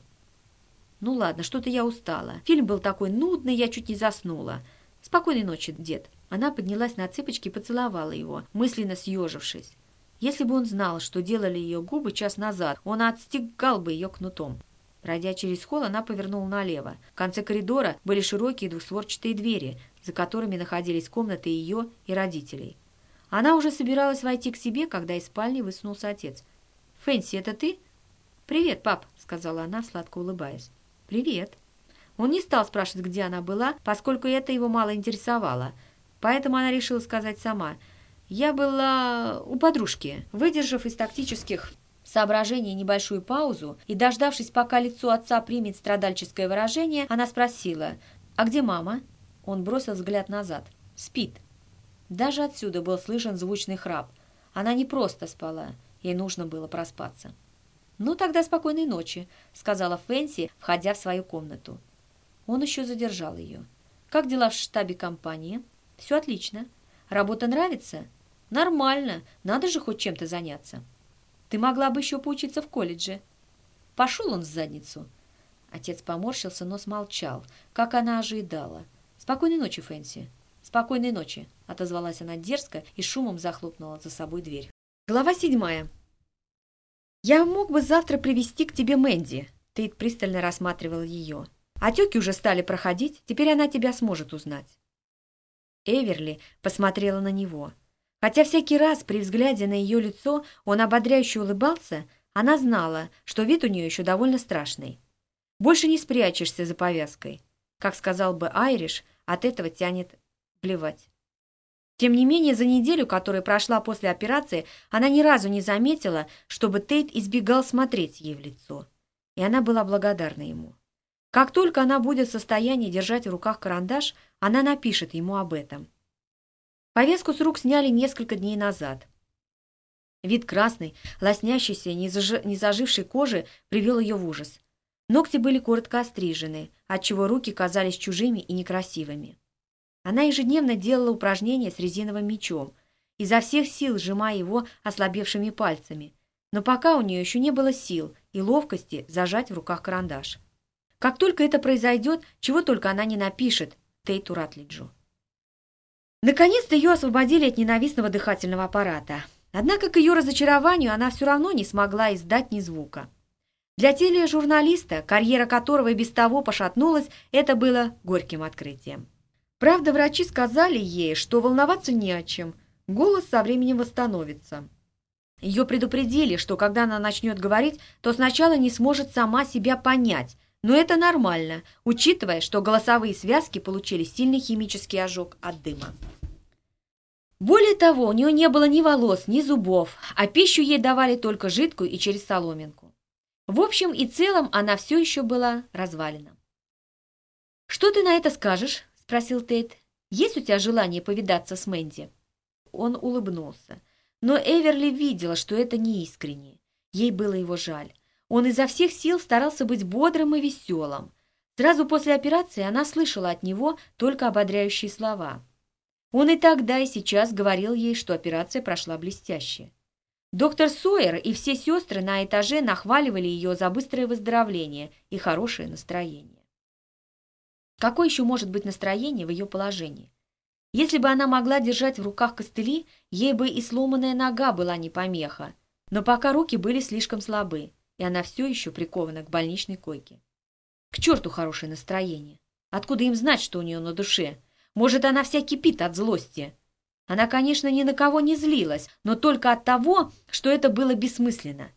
«Ну ладно, что-то я устала. Фильм был такой нудный, я чуть не заснула. Спокойной ночи, дед». Она поднялась на цыпочки и поцеловала его, мысленно съежившись. Если бы он знал, что делали ее губы час назад, он отстегал бы ее кнутом. Пройдя через холл, она повернула налево. В конце коридора были широкие двухстворчатые двери, за которыми находились комнаты ее и родителей. Она уже собиралась войти к себе, когда из спальни высунулся отец. «Фэнси, это ты?» «Привет, пап», — сказала она, сладко улыбаясь. «Привет». Он не стал спрашивать, где она была, поскольку это его мало интересовало. Поэтому она решила сказать сама. «Я была у подружки». Выдержав из тактических соображений небольшую паузу и, дождавшись, пока лицо отца примет страдальческое выражение, она спросила, «А где мама?» Он бросил взгляд назад. «Спит». Даже отсюда был слышен звучный храп. Она не просто спала, ей нужно было проспаться. «Ну, тогда спокойной ночи», — сказала Фэнси, входя в свою комнату. Он еще задержал ее. «Как дела в штабе компании?» «Все отлично. Работа нравится?» «Нормально. Надо же хоть чем-то заняться». «Ты могла бы еще поучиться в колледже». Пошел он в задницу. Отец поморщился, но смолчал, как она ожидала. «Спокойной ночи, Фэнси». «Спокойной ночи», — отозвалась она дерзко и шумом захлопнула за собой дверь. Глава седьмая. «Я мог бы завтра привести к тебе Мэнди», — Тейт пристально рассматривал ее. Отеки уже стали проходить, теперь она тебя сможет узнать. Эверли посмотрела на него. Хотя всякий раз при взгляде на ее лицо он ободряюще улыбался, она знала, что вид у нее еще довольно страшный. Больше не спрячешься за повязкой. Как сказал бы Айриш, от этого тянет плевать. Тем не менее, за неделю, которая прошла после операции, она ни разу не заметила, чтобы Тейт избегал смотреть ей в лицо. И она была благодарна ему. Как только она будет в состоянии держать в руках карандаш, она напишет ему об этом. Повязку с рук сняли несколько дней назад. Вид красной, лоснящейся, незажившей кожи привел ее в ужас. Ногти были коротко острижены, отчего руки казались чужими и некрасивыми. Она ежедневно делала упражнения с резиновым мечом, изо всех сил сжимая его ослабевшими пальцами, но пока у нее еще не было сил и ловкости зажать в руках карандаш. Как только это произойдет, чего только она не напишет Тейту Ратлиджу. Наконец-то ее освободили от ненавистного дыхательного аппарата. Однако к ее разочарованию она все равно не смогла издать ни звука. Для тележурналиста, карьера которого и без того пошатнулась, это было горьким открытием. Правда, врачи сказали ей, что волноваться не о чем, голос со временем восстановится. Ее предупредили, что когда она начнет говорить, то сначала не сможет сама себя понять, но это нормально, учитывая, что голосовые связки получили сильный химический ожог от дыма. Более того, у нее не было ни волос, ни зубов, а пищу ей давали только жидкую и через соломинку. В общем и целом она все еще была развалена. «Что ты на это скажешь?» – спросил Тейт. «Есть у тебя желание повидаться с Мэнди?» Он улыбнулся. Но Эверли видела, что это неискренне. Ей было его жаль. Он изо всех сил старался быть бодрым и веселым. Сразу после операции она слышала от него только ободряющие слова. Он и тогда, и сейчас говорил ей, что операция прошла блестяще. Доктор Сойер и все сестры на этаже нахваливали ее за быстрое выздоровление и хорошее настроение. Какое еще может быть настроение в ее положении? Если бы она могла держать в руках костыли, ей бы и сломанная нога была не помеха, но пока руки были слишком слабы и она все еще прикована к больничной койке. К черту хорошее настроение. Откуда им знать, что у нее на душе? Может, она вся кипит от злости. Она, конечно, ни на кого не злилась, но только от того, что это было бессмысленно.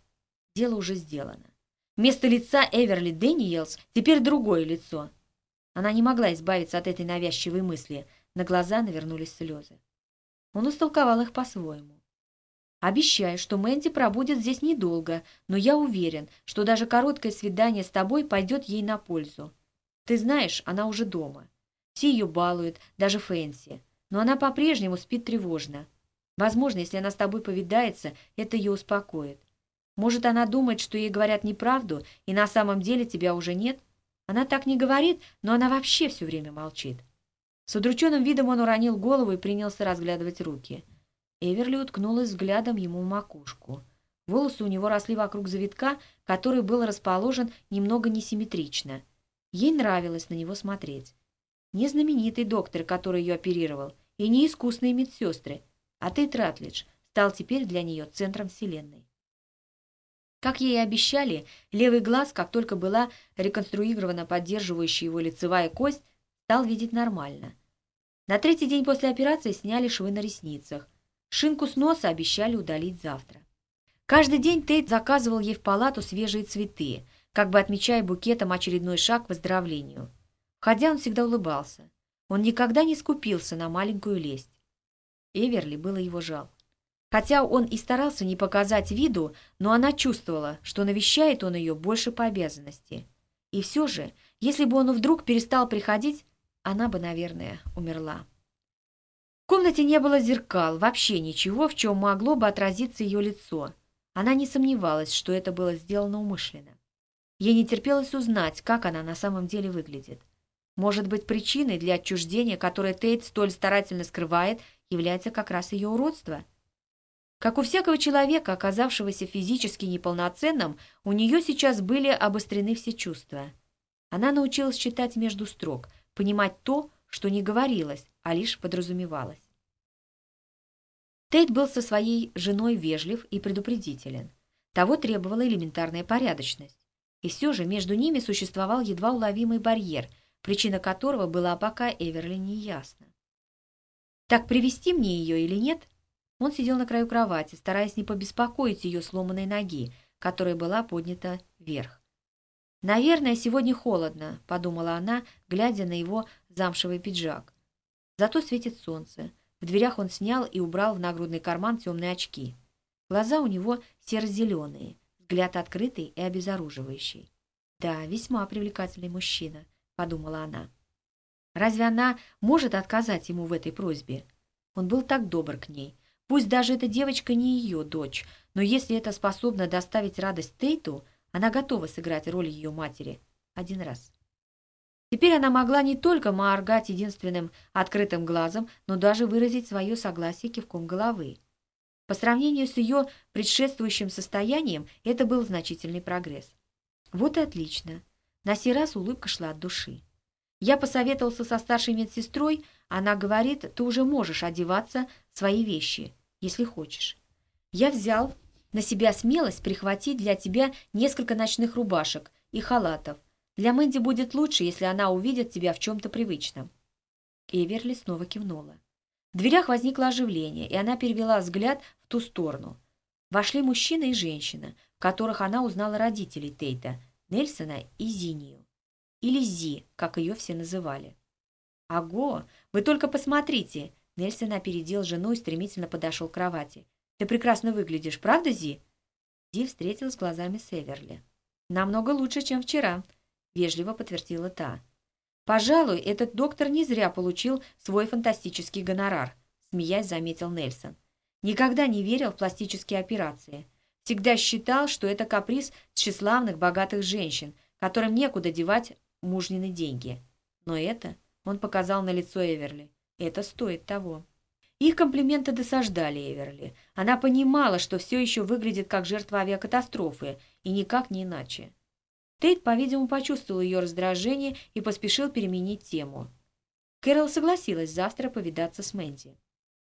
Дело уже сделано. Вместо лица Эверли Дэниелс теперь другое лицо. Она не могла избавиться от этой навязчивой мысли. На глаза навернулись слезы. Он истолковал их по-своему. Обещаю, что Мэнди пробудет здесь недолго, но я уверен, что даже короткое свидание с тобой пойдет ей на пользу. Ты знаешь, она уже дома. Все ее балуют, даже Фэнси. Но она по-прежнему спит тревожно. Возможно, если она с тобой повидается, это ее успокоит. Может, она думает, что ей говорят неправду, и на самом деле тебя уже нет? Она так не говорит, но она вообще все время молчит. С удрученным видом он уронил голову и принялся разглядывать руки – Эверли уткнулась взглядом ему в макушку. Волосы у него росли вокруг завитка, который был расположен немного несимметрично. Ей нравилось на него смотреть. Не знаменитый доктор, который ее оперировал, и не искусные медсестры, а ты, Тратлидж, стал теперь для нее центром вселенной. Как ей и обещали, левый глаз, как только была реконструирована поддерживающая его лицевая кость, стал видеть нормально. На третий день после операции сняли швы на ресницах, Шинку с носа обещали удалить завтра. Каждый день Тейт заказывал ей в палату свежие цветы, как бы отмечая букетом очередной шаг к выздоровлению. Входя, он всегда улыбался. Он никогда не скупился на маленькую лесть. Эверли было его жал. Хотя он и старался не показать виду, но она чувствовала, что навещает он ее больше по обязанности. И все же, если бы он вдруг перестал приходить, она бы, наверное, умерла. В комнате не было зеркал, вообще ничего, в чем могло бы отразиться ее лицо. Она не сомневалась, что это было сделано умышленно. Ей не терпелось узнать, как она на самом деле выглядит. Может быть, причиной для отчуждения, которое Тейт столь старательно скрывает, является как раз ее уродство? Как у всякого человека, оказавшегося физически неполноценным, у нее сейчас были обострены все чувства. Она научилась читать между строк, понимать то, что не говорилось, а лишь подразумевалось. Тейт был со своей женой вежлив и предупредителен. Того требовала элементарная порядочность. И все же между ними существовал едва уловимый барьер, причина которого была пока Эверли неясна. Так привести мне ее или нет? Он сидел на краю кровати, стараясь не побеспокоить ее сломанной ноги, которая была поднята вверх. «Наверное, сегодня холодно», — подумала она, глядя на его замшевый пиджак. Зато светит солнце. В дверях он снял и убрал в нагрудный карман темные очки. Глаза у него серо-зеленые, взгляд открытый и обезоруживающий. «Да, весьма привлекательный мужчина», — подумала она. Разве она может отказать ему в этой просьбе? Он был так добр к ней. Пусть даже эта девочка не ее дочь, но если это способно доставить радость Тейту, она готова сыграть роль ее матери один раз. Теперь она могла не только моргать единственным открытым глазом, но даже выразить свое согласие кивком головы. По сравнению с ее предшествующим состоянием, это был значительный прогресс. Вот и отлично. На сей раз улыбка шла от души. Я посоветовался со старшей медсестрой, она говорит, ты уже можешь одеваться в свои вещи, если хочешь. Я взял на себя смелость прихватить для тебя несколько ночных рубашек и халатов, для Мэнди будет лучше, если она увидит тебя в чем-то привычном». Эверли снова кивнула. В дверях возникло оживление, и она перевела взгляд в ту сторону. Вошли мужчина и женщина, в которых она узнала родителей Тейта, Нельсона и Зинию. Или Зи, как ее все называли. «Аго, вы только посмотрите!» Нельсон опередил жену и стремительно подошел к кровати. «Ты прекрасно выглядишь, правда, Зи?» Зи глазами с Эверли. «Намного лучше, чем вчера», вежливо подтвердила та. «Пожалуй, этот доктор не зря получил свой фантастический гонорар», смеясь заметил Нельсон. «Никогда не верил в пластические операции. Всегда считал, что это каприз тщеславных богатых женщин, которым некуда девать мужнины деньги. Но это, он показал на лицо Эверли, это стоит того». Их комплименты досаждали Эверли. Она понимала, что все еще выглядит как жертва авиакатастрофы, и никак не иначе. Тейт, по-видимому, почувствовал ее раздражение и поспешил переменить тему. Кэрол согласилась завтра повидаться с Мэнди.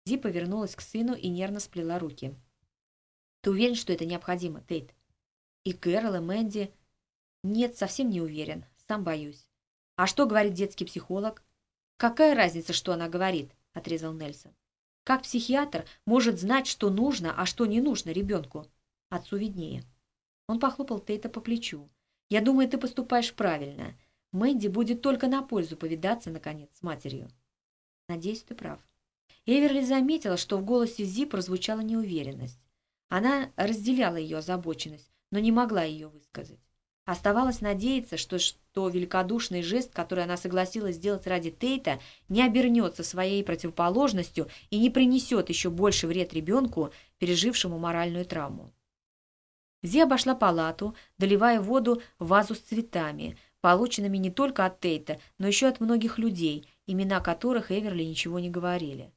Ди повернулась к сыну и нервно сплела руки. «Ты уверен, что это необходимо, Тейт?» «И Кэрол, и Мэнди...» «Нет, совсем не уверен. Сам боюсь». «А что говорит детский психолог?» «Какая разница, что она говорит?» — отрезал Нельсон. «Как психиатр может знать, что нужно, а что не нужно ребенку?» Отцу виднее. Он похлопал Тейта по плечу. Я думаю, ты поступаешь правильно. Мэнди будет только на пользу повидаться, наконец, с матерью. Надеюсь, ты прав. Эверли заметила, что в голосе Зи прозвучала неуверенность. Она разделяла ее озабоченность, но не могла ее высказать. Оставалось надеяться, что, что великодушный жест, который она согласилась сделать ради Тейта, не обернется своей противоположностью и не принесет еще больше вред ребенку, пережившему моральную травму. Зи обошла палату, доливая воду в вазу с цветами, полученными не только от Тейта, но еще от многих людей, имена которых Эверли ничего не говорили.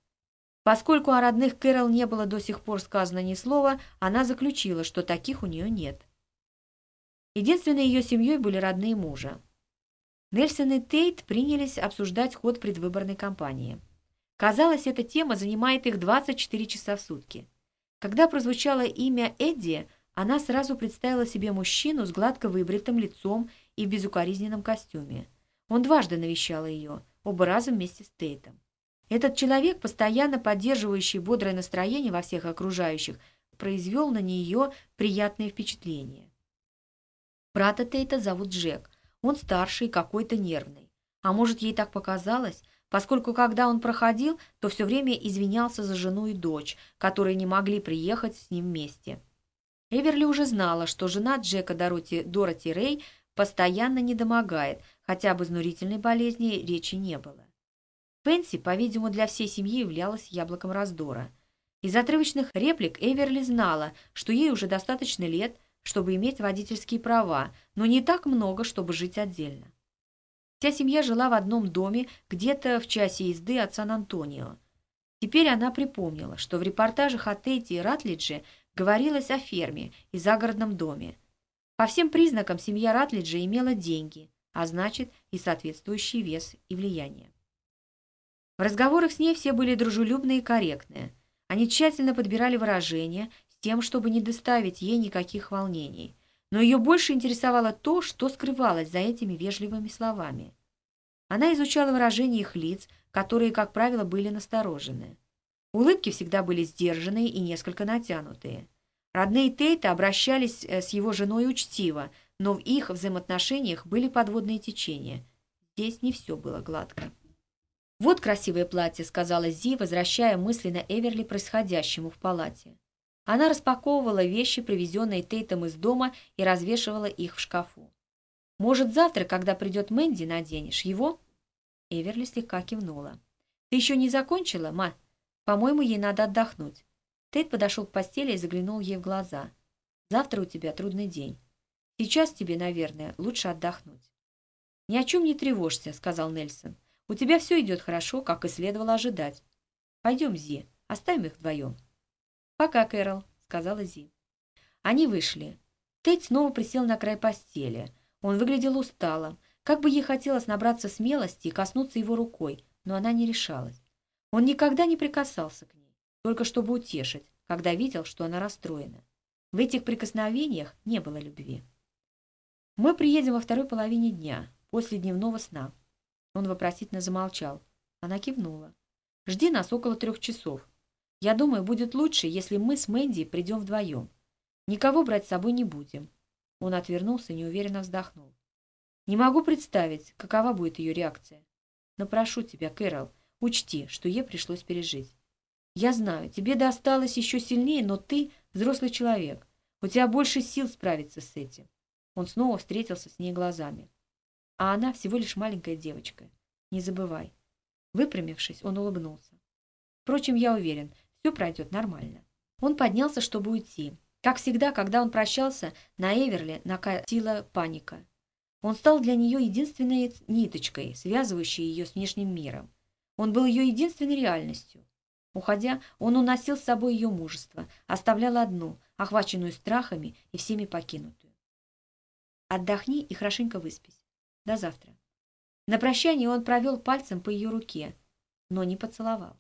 Поскольку о родных Кэрол не было до сих пор сказано ни слова, она заключила, что таких у нее нет. Единственной ее семьей были родные мужа. Нельсон и Тейт принялись обсуждать ход предвыборной кампании. Казалось, эта тема занимает их 24 часа в сутки. Когда прозвучало имя Эдди, она сразу представила себе мужчину с гладко выбритым лицом и в безукоризненном костюме. Он дважды навещал ее, оба раза вместе с Тейтом. Этот человек, постоянно поддерживающий бодрое настроение во всех окружающих, произвел на нее приятное впечатление. Брата Тейта зовут Джек. Он старший какой-то нервный. А может, ей так показалось, поскольку когда он проходил, то все время извинялся за жену и дочь, которые не могли приехать с ним вместе. Эверли уже знала, что жена Джека Дороти, Дороти Рэй постоянно недомогает, хотя об изнурительной болезни речи не было. Пенси, по-видимому, для всей семьи являлась яблоком раздора. Из отрывочных реплик Эверли знала, что ей уже достаточно лет, чтобы иметь водительские права, но не так много, чтобы жить отдельно. Вся семья жила в одном доме где-то в часе езды от Сан-Антонио. Теперь она припомнила, что в репортажах о Тейте и Ратлидже говорилось о ферме и загородном доме. По всем признакам семья Ратлиджа имела деньги, а значит и соответствующий вес и влияние. В разговорах с ней все были дружелюбные и корректные. Они тщательно подбирали выражения тем, чтобы не доставить ей никаких волнений. Но ее больше интересовало то, что скрывалось за этими вежливыми словами. Она изучала выражения их лиц, которые, как правило, были насторожены. Улыбки всегда были сдержанные и несколько натянутые. Родные Тейта обращались э, с его женой учтиво, но в их взаимоотношениях были подводные течения. Здесь не все было гладко. «Вот красивое платье», — сказала Зи, возвращая мысленно Эверли происходящему в палате. Она распаковывала вещи, привезенные Тейтом из дома, и развешивала их в шкафу. «Может, завтра, когда придет Мэнди, наденешь его?» Эверли слегка кивнула. «Ты еще не закончила, ма? По-моему, ей надо отдохнуть». Тейт подошел к постели и заглянул ей в глаза. «Завтра у тебя трудный день. Сейчас тебе, наверное, лучше отдохнуть». «Ни о чем не тревожься», — сказал Нельсон. У тебя все идет хорошо, как и следовало ожидать. Пойдем, Зи, оставим их вдвоем. Пока, Кэрол, сказала Зи. Они вышли. Тейт снова присел на край постели. Он выглядел усталым, как бы ей хотелось набраться смелости и коснуться его рукой, но она не решалась. Он никогда не прикасался к ней, только чтобы утешить, когда видел, что она расстроена. В этих прикосновениях не было любви. «Мы приедем во второй половине дня, после дневного сна», он вопросительно замолчал. Она кивнула. «Жди нас около трех часов. Я думаю, будет лучше, если мы с Мэнди придем вдвоем. Никого брать с собой не будем». Он отвернулся и неуверенно вздохнул. «Не могу представить, какова будет ее реакция. Но прошу тебя, Кэрол, учти, что ей пришлось пережить. Я знаю, тебе досталось еще сильнее, но ты взрослый человек. У тебя больше сил справиться с этим». Он снова встретился с ней глазами а она всего лишь маленькая девочка. Не забывай. Выпрямившись, он улыбнулся. Впрочем, я уверен, все пройдет нормально. Он поднялся, чтобы уйти. Как всегда, когда он прощался, на Эверли накатила паника. Он стал для нее единственной ниточкой, связывающей ее с внешним миром. Он был ее единственной реальностью. Уходя, он уносил с собой ее мужество, оставлял одну, охваченную страхами и всеми покинутую. Отдохни и хорошенько выспись. До завтра. На прощание он провел пальцем по ее руке, но не поцеловал.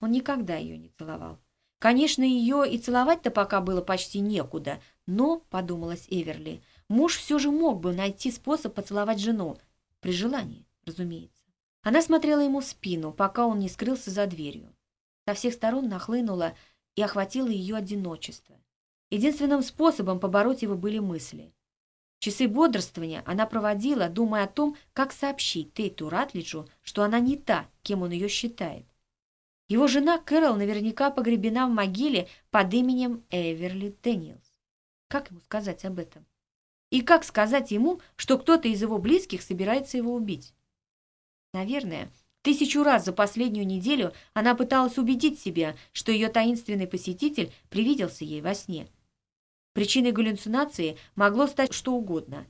Он никогда ее не целовал. Конечно, ее и целовать-то пока было почти некуда, но, подумалась Эверли, муж все же мог бы найти способ поцеловать жену, при желании, разумеется. Она смотрела ему в спину, пока он не скрылся за дверью. Со всех сторон нахлынуло и охватило ее одиночество. Единственным способом побороть его были мысли. Часы бодрствования она проводила, думая о том, как сообщить Тейту Ратлиджу, что она не та, кем он ее считает. Его жена Кэрол наверняка погребена в могиле под именем Эверли Дэниелс. Как ему сказать об этом? И как сказать ему, что кто-то из его близких собирается его убить? Наверное, тысячу раз за последнюю неделю она пыталась убедить себя, что ее таинственный посетитель привиделся ей во сне – Причиной галлюцинации могло стать что угодно.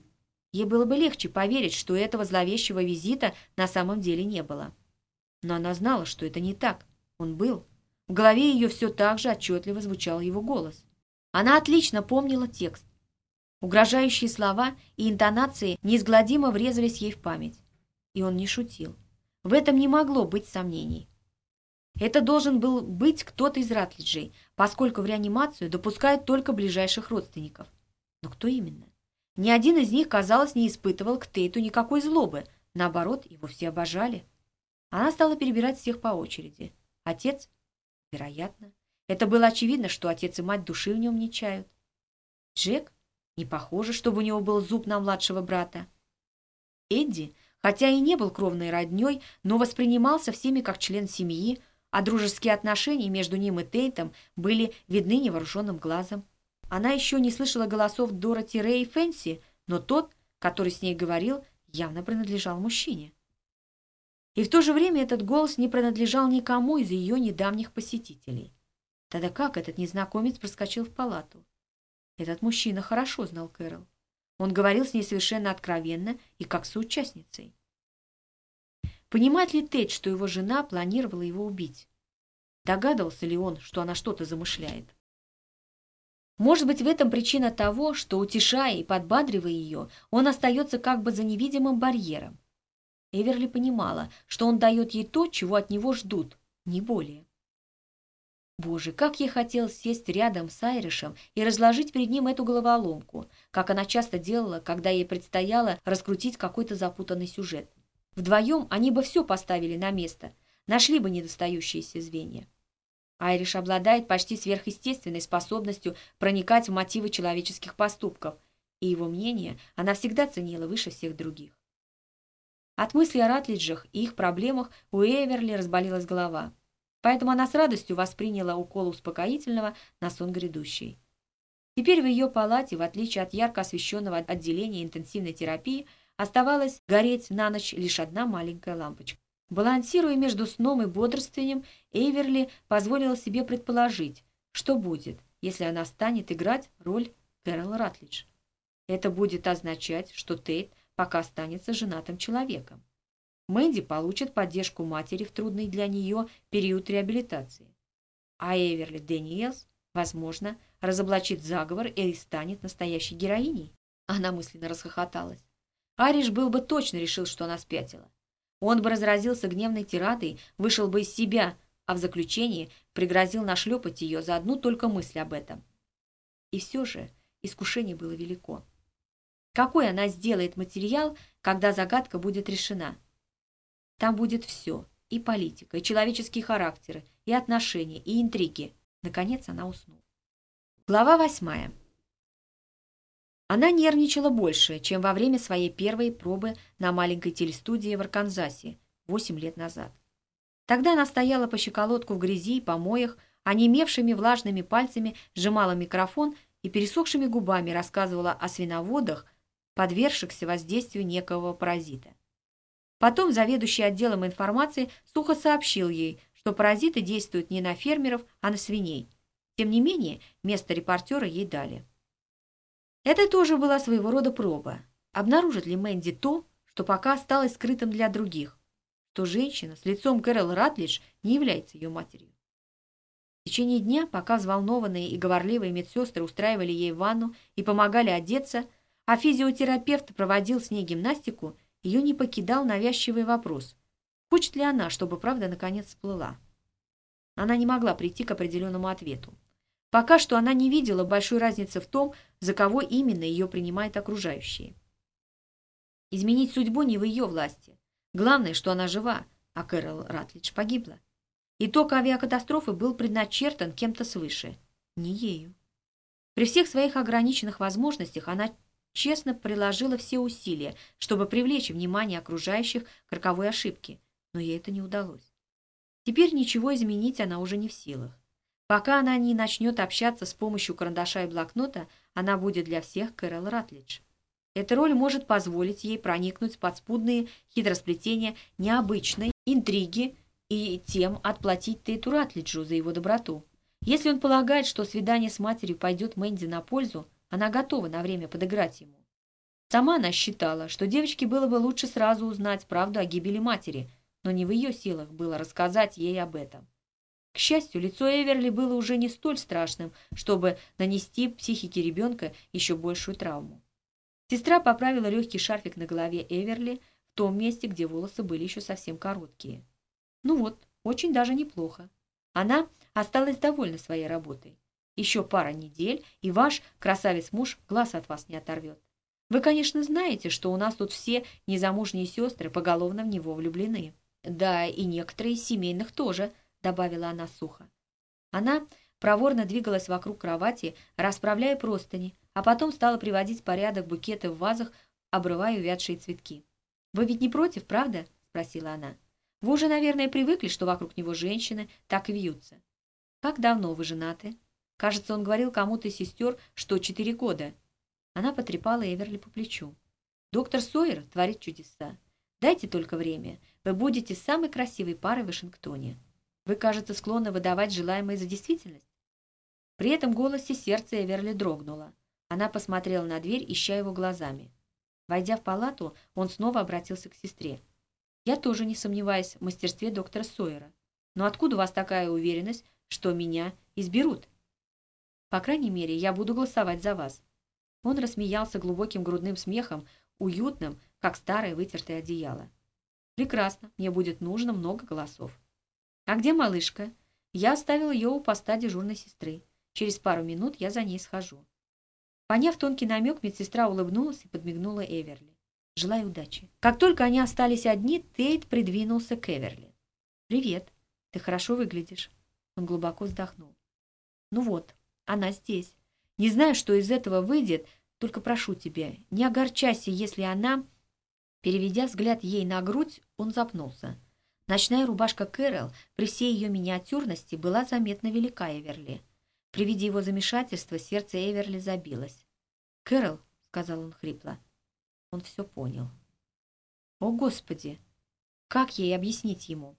Ей было бы легче поверить, что этого зловещего визита на самом деле не было. Но она знала, что это не так. Он был. В голове ее все так же отчетливо звучал его голос. Она отлично помнила текст. Угрожающие слова и интонации неизгладимо врезались ей в память. И он не шутил. В этом не могло быть сомнений. Это должен был быть кто-то из Ратлиджей, поскольку в реанимацию допускают только ближайших родственников. Но кто именно? Ни один из них, казалось, не испытывал к Тейту никакой злобы. Наоборот, его все обожали. Она стала перебирать всех по очереди. Отец? Вероятно. Это было очевидно, что отец и мать души в нем не чают. Джек? Не похоже, чтобы у него был зуб на младшего брата. Эдди, хотя и не был кровной родней, но воспринимался всеми как член семьи, а дружеские отношения между ним и Тейтом были видны невооруженным глазом. Она еще не слышала голосов Дороти Рэй и Фэнси, но тот, который с ней говорил, явно принадлежал мужчине. И в то же время этот голос не принадлежал никому из ее недавних посетителей. Тогда как этот незнакомец проскочил в палату? Этот мужчина хорошо знал Кэрол. Он говорил с ней совершенно откровенно и как соучастницей. Понимает ли Тед, что его жена планировала его убить? Догадывался ли он, что она что-то замышляет? Может быть, в этом причина того, что, утешая и подбадривая ее, он остается как бы за невидимым барьером. Эверли понимала, что он дает ей то, чего от него ждут, не более. Боже, как ей хотелось сесть рядом с Айришем и разложить перед ним эту головоломку, как она часто делала, когда ей предстояло раскрутить какой-то запутанный сюжет. Вдвоем они бы все поставили на место, нашли бы недостающиеся звенья. Айриш обладает почти сверхъестественной способностью проникать в мотивы человеческих поступков, и его мнение она всегда ценила выше всех других. От мысли о Ратлиджах и их проблемах у Эверли разболелась голова – поэтому она с радостью восприняла укол успокоительного на сон грядущий. Теперь в ее палате, в отличие от ярко освещенного отделения интенсивной терапии, оставалась гореть на ночь лишь одна маленькая лампочка. Балансируя между сном и бодрствованием, Эйверли позволила себе предположить, что будет, если она станет играть роль Кэрол Ратлидж. Это будет означать, что Тейт пока останется женатым человеком. Мэнди получит поддержку матери в трудный для нее период реабилитации. А Эверли Дэниелс, возможно, разоблачит заговор и станет настоящей героиней. Она мысленно расхохоталась. Ариш был бы точно решил, что она спятила. Он бы разразился гневной тирадой, вышел бы из себя, а в заключении пригрозил нашлепать ее за одну только мысль об этом. И все же искушение было велико. Какой она сделает материал, когда загадка будет решена? Там будет все. И политика, и человеческие характеры, и отношения, и интриги. Наконец она уснула. Глава восьмая. Она нервничала больше, чем во время своей первой пробы на маленькой телестудии в Арканзасе восемь лет назад. Тогда она стояла по щеколотку в грязи и помоях, а немевшими влажными пальцами сжимала микрофон и пересохшими губами рассказывала о свиноводах, подвергшихся воздействию некого паразита. Потом заведующий отделом информации сухо сообщил ей, что паразиты действуют не на фермеров, а на свиней. Тем не менее, место репортера ей дали. Это тоже была своего рода проба. Обнаружит ли Мэнди то, что пока осталось скрытым для других, что женщина с лицом Кэрол Ратлидж не является ее матерью. В течение дня, пока взволнованные и говорливые медсестры устраивали ей ванну и помогали одеться, а физиотерапевт проводил с ней гимнастику, ее не покидал навязчивый вопрос, хочет ли она, чтобы правда наконец всплыла. Она не могла прийти к определенному ответу. Пока что она не видела большой разницы в том, за кого именно ее принимают окружающие. Изменить судьбу не в ее власти. Главное, что она жива, а Кэрол Ратлидж погибла. Итог авиакатастрофы был предначертан кем-то свыше, не ею. При всех своих ограниченных возможностях она честно приложила все усилия, чтобы привлечь внимание окружающих к роковой ошибке, но ей это не удалось. Теперь ничего изменить она уже не в силах. Пока она не начнет общаться с помощью карандаша и блокнота, она будет для всех Кэрол Ратлидж. Эта роль может позволить ей проникнуть в подспудные хитросплетения необычной интриги и тем отплатить Тейту Ратлиджу за его доброту. Если он полагает, что свидание с матерью пойдет Мэнди на пользу, она готова на время подыграть ему. Сама она считала, что девочке было бы лучше сразу узнать правду о гибели матери, но не в ее силах было рассказать ей об этом. К счастью, лицо Эверли было уже не столь страшным, чтобы нанести психике ребенка еще большую травму. Сестра поправила легкий шарфик на голове Эверли в том месте, где волосы были еще совсем короткие. Ну вот, очень даже неплохо. Она осталась довольна своей работой. Еще пара недель, и ваш красавец-муж глаз от вас не оторвет. Вы, конечно, знаете, что у нас тут все незамужние сестры поголовно в него влюблены. да и некоторые из семейных тоже», — добавила она сухо. Она проворно двигалась вокруг кровати, расправляя простыни, а потом стала приводить порядок букеты в вазах, обрывая увядшие цветки. «Вы ведь не против, правда?» — спросила она. «Вы уже, наверное, привыкли, что вокруг него женщины так вьются. Как давно вы женаты?» Кажется, он говорил кому-то из сестер, что четыре года. Она потрепала Эверли по плечу. «Доктор Сойер творит чудеса. Дайте только время. Вы будете самой красивой парой в Вашингтоне. Вы, кажется, склонны выдавать желаемое за действительность». При этом голосе сердце Эверли дрогнуло. Она посмотрела на дверь, ища его глазами. Войдя в палату, он снова обратился к сестре. «Я тоже не сомневаюсь в мастерстве доктора Сойера. Но откуда у вас такая уверенность, что меня изберут?» «По крайней мере, я буду голосовать за вас». Он рассмеялся глубоким грудным смехом, уютным, как старое вытертое одеяло. «Прекрасно, мне будет нужно много голосов». «А где малышка?» Я оставил ее у поста дежурной сестры. Через пару минут я за ней схожу. Поняв тонкий намек, медсестра улыбнулась и подмигнула Эверли. Желаю удачи. Как только они остались одни, Тейт придвинулся к Эверли. «Привет. Ты хорошо выглядишь». Он глубоко вздохнул. «Ну вот, она здесь. Не знаю, что из этого выйдет, только прошу тебя, не огорчайся, если она...» Переведя взгляд ей на грудь, он запнулся. Ночная рубашка Кэрол при всей ее миниатюрности была заметно велика Эверли. При виде его замешательства сердце Эверли забилось. «Кэрол», — сказал он хрипло, — он все понял. «О, Господи! Как ей объяснить ему?»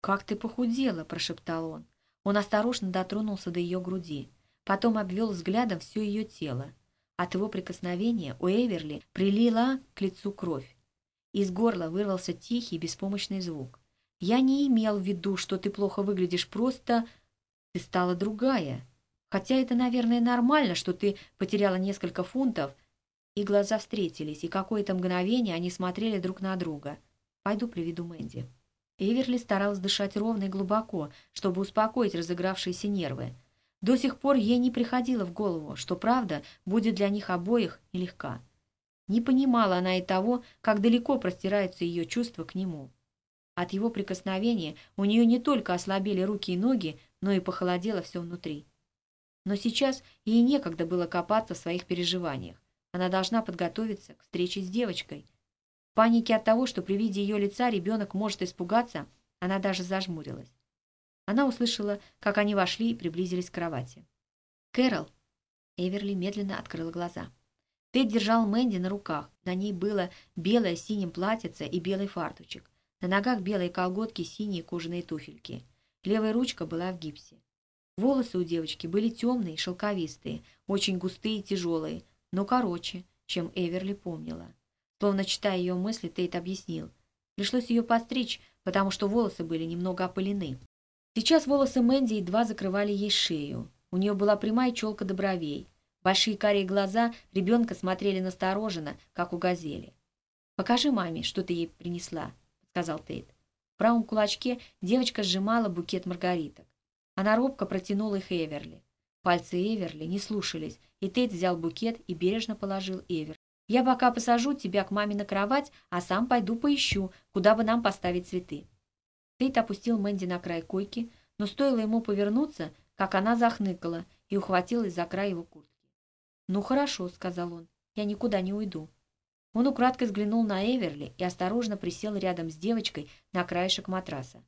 «Как ты похудела!» — прошептал он. Он осторожно дотронулся до ее груди, потом обвел взглядом все ее тело. От его прикосновения у Эверли прилила к лицу кровь. Из горла вырвался тихий, беспомощный звук. «Я не имел в виду, что ты плохо выглядишь, просто ты стала другая. Хотя это, наверное, нормально, что ты потеряла несколько фунтов». И глаза встретились, и какое-то мгновение они смотрели друг на друга. «Пойду приведу Мэнди». Эверли старалась дышать ровно и глубоко, чтобы успокоить разыгравшиеся нервы. До сих пор ей не приходило в голову, что правда будет для них обоих нелегка. Не понимала она и того, как далеко простираются ее чувства к нему. От его прикосновения у нее не только ослабели руки и ноги, но и похолодело все внутри. Но сейчас ей некогда было копаться в своих переживаниях. Она должна подготовиться к встрече с девочкой. В панике от того, что при виде ее лица ребенок может испугаться, она даже зажмурилась. Она услышала, как они вошли и приблизились к кровати. «Кэрол!» Эверли медленно открыла глаза. Тед держал Мэнди на руках. На ней было белое синим платьице и белый фартучек. На ногах белые колготки, синие кожаные туфельки. Левая ручка была в гипсе. Волосы у девочки были темные, шелковистые, очень густые и тяжелые, но короче, чем Эверли помнила. Словно читая ее мысли, Тейт объяснил. Пришлось ее постричь, потому что волосы были немного опылены. Сейчас волосы Мэнди едва закрывали ей шею. У нее была прямая челка до бровей. Большие карие глаза ребенка смотрели настороженно, как у газели. «Покажи маме, что ты ей принесла», — сказал Тейт. В правом кулачке девочка сжимала букет маргариток. Она робко протянула их Эверли. Пальцы Эверли не слушались, и Тейт взял букет и бережно положил Эвер. «Я пока посажу тебя к маме на кровать, а сам пойду поищу, куда бы нам поставить цветы». Тейт опустил Мэнди на край койки, но стоило ему повернуться, как она захныкала и ухватилась за край его куртки. «Ну хорошо», — сказал он, — «я никуда не уйду». Он украдкой взглянул на Эверли и осторожно присел рядом с девочкой на краешек матраса.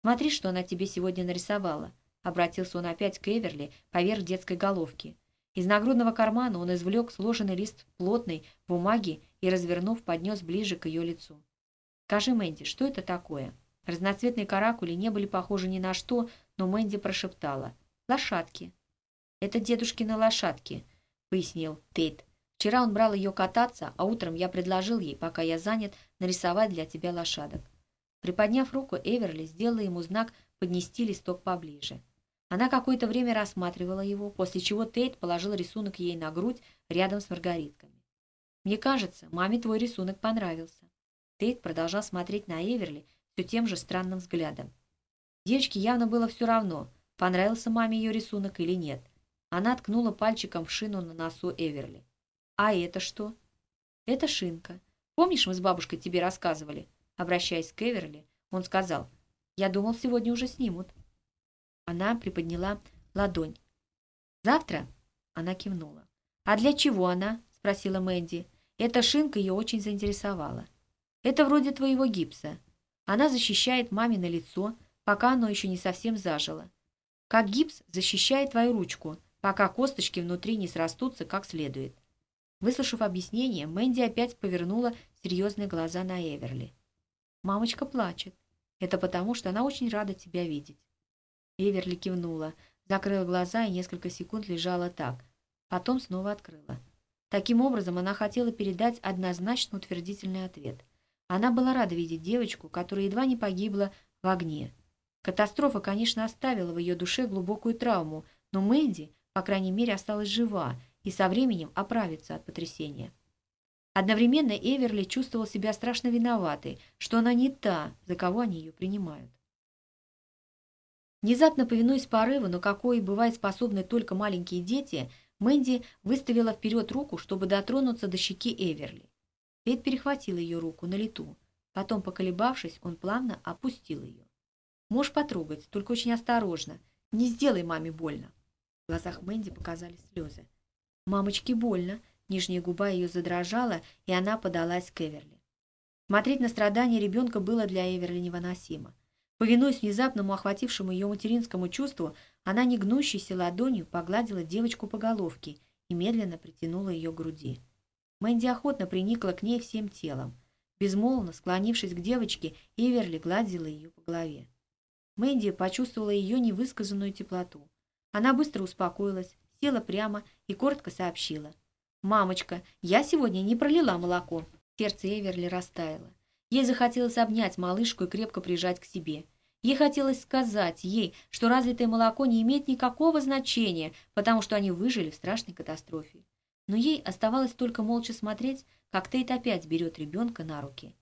«Смотри, что она тебе сегодня нарисовала», — обратился он опять к Эверли поверх детской головки. Из нагрудного кармана он извлек сложенный лист плотной бумаги и, развернув, поднес ближе к ее лицу. «Скажи, Мэнди, что это такое?» Разноцветные каракули не были похожи ни на что, но Мэнди прошептала. «Лошадки». «Это дедушкины лошадки», — пояснил Тейт. «Вчера он брал ее кататься, а утром я предложил ей, пока я занят, нарисовать для тебя лошадок». Приподняв руку, Эверли сделала ему знак поднести листок поближе. Она какое-то время рассматривала его, после чего Тейт положил рисунок ей на грудь рядом с маргаритками. «Мне кажется, маме твой рисунок понравился». Тейт продолжал смотреть на Эверли все тем же странным взглядом. Девочке явно было все равно, понравился маме ее рисунок или нет – она ткнула пальчиком в шину на носу Эверли. «А это что?» «Это шинка. Помнишь, мы с бабушкой тебе рассказывали?» Обращаясь к Эверли, Он сказал, «Я думал, сегодня уже снимут». Она приподняла ладонь. «Завтра?» Она кивнула. «А для чего она?» – спросила Мэнди. Эта шинка ее очень заинтересовала. «Это вроде твоего гипса. Она защищает мамино лицо, пока оно еще не совсем зажило. Как гипс защищает твою ручку, пока косточки внутри не срастутся как следует». Выслушав объяснение, Мэнди опять повернула серьезные глаза на Эверли. «Мамочка плачет. Это потому, что она очень рада тебя видеть». Эверли кивнула, закрыла глаза и несколько секунд лежала так. Потом снова открыла. Таким образом, она хотела передать однозначно утвердительный ответ. Она была рада видеть девочку, которая едва не погибла в огне. Катастрофа, конечно, оставила в ее душе глубокую травму, но Мэнди, по крайней мере, осталась жива и со временем оправится от потрясения. Одновременно Эверли чувствовал себя страшно виноватой, что она не та, за кого они ее принимают. Внезапно повинуясь порыву, но какой бывает способны только маленькие дети, Мэнди выставила вперед руку, чтобы дотронуться до щеки Эверли. Пейт перехватил ее руку на лету. Потом, поколебавшись, он плавно опустил ее. «Можешь потрогать, только очень осторожно. Не сделай маме больно». В глазах Мэнди показались слезы. «Мамочке больно». Нижняя губа ее задрожала, и она подалась к Эверли. Смотреть на страдания ребенка было для Эверли невыносимо. Повинуясь внезапному охватившему ее материнскому чувству, она негнущейся ладонью погладила девочку по головке и медленно притянула ее к груди. Мэнди охотно приникла к ней всем телом. Безмолвно склонившись к девочке, Эверли гладила ее по голове. Мэнди почувствовала ее невысказанную теплоту. Она быстро успокоилась, села прямо и коротко сообщила. «Мамочка, я сегодня не пролила молоко». Сердце Эверли растаяло. Ей захотелось обнять малышку и крепко прижать к себе. Ей хотелось сказать ей, что развитое молоко не имеет никакого значения, потому что они выжили в страшной катастрофе. Но ей оставалось только молча смотреть, как Тейт опять берет ребенка на руки.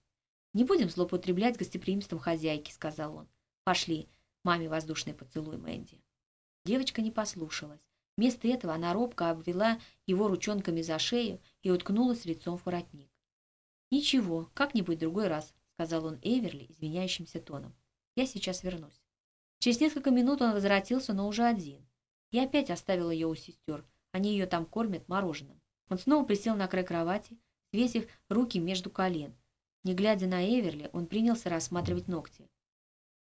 «Не будем злоупотреблять гостеприимством хозяйки», — сказал он. «Пошли, маме воздушный поцелуй, Мэнди». Девочка не послушалась. Вместо этого она робко обвела его ручонками за шею и уткнулась лицом в воротник. «Ничего, как-нибудь другой раз», — сказал он Эверли извиняющимся тоном. «Я сейчас вернусь». Через несколько минут он возвратился, но уже один. Я опять оставил ее у сестер. Они ее там кормят мороженым. Он снова присел на край кровати, свесив руки между колен. Не глядя на Эверли, он принялся рассматривать ногти.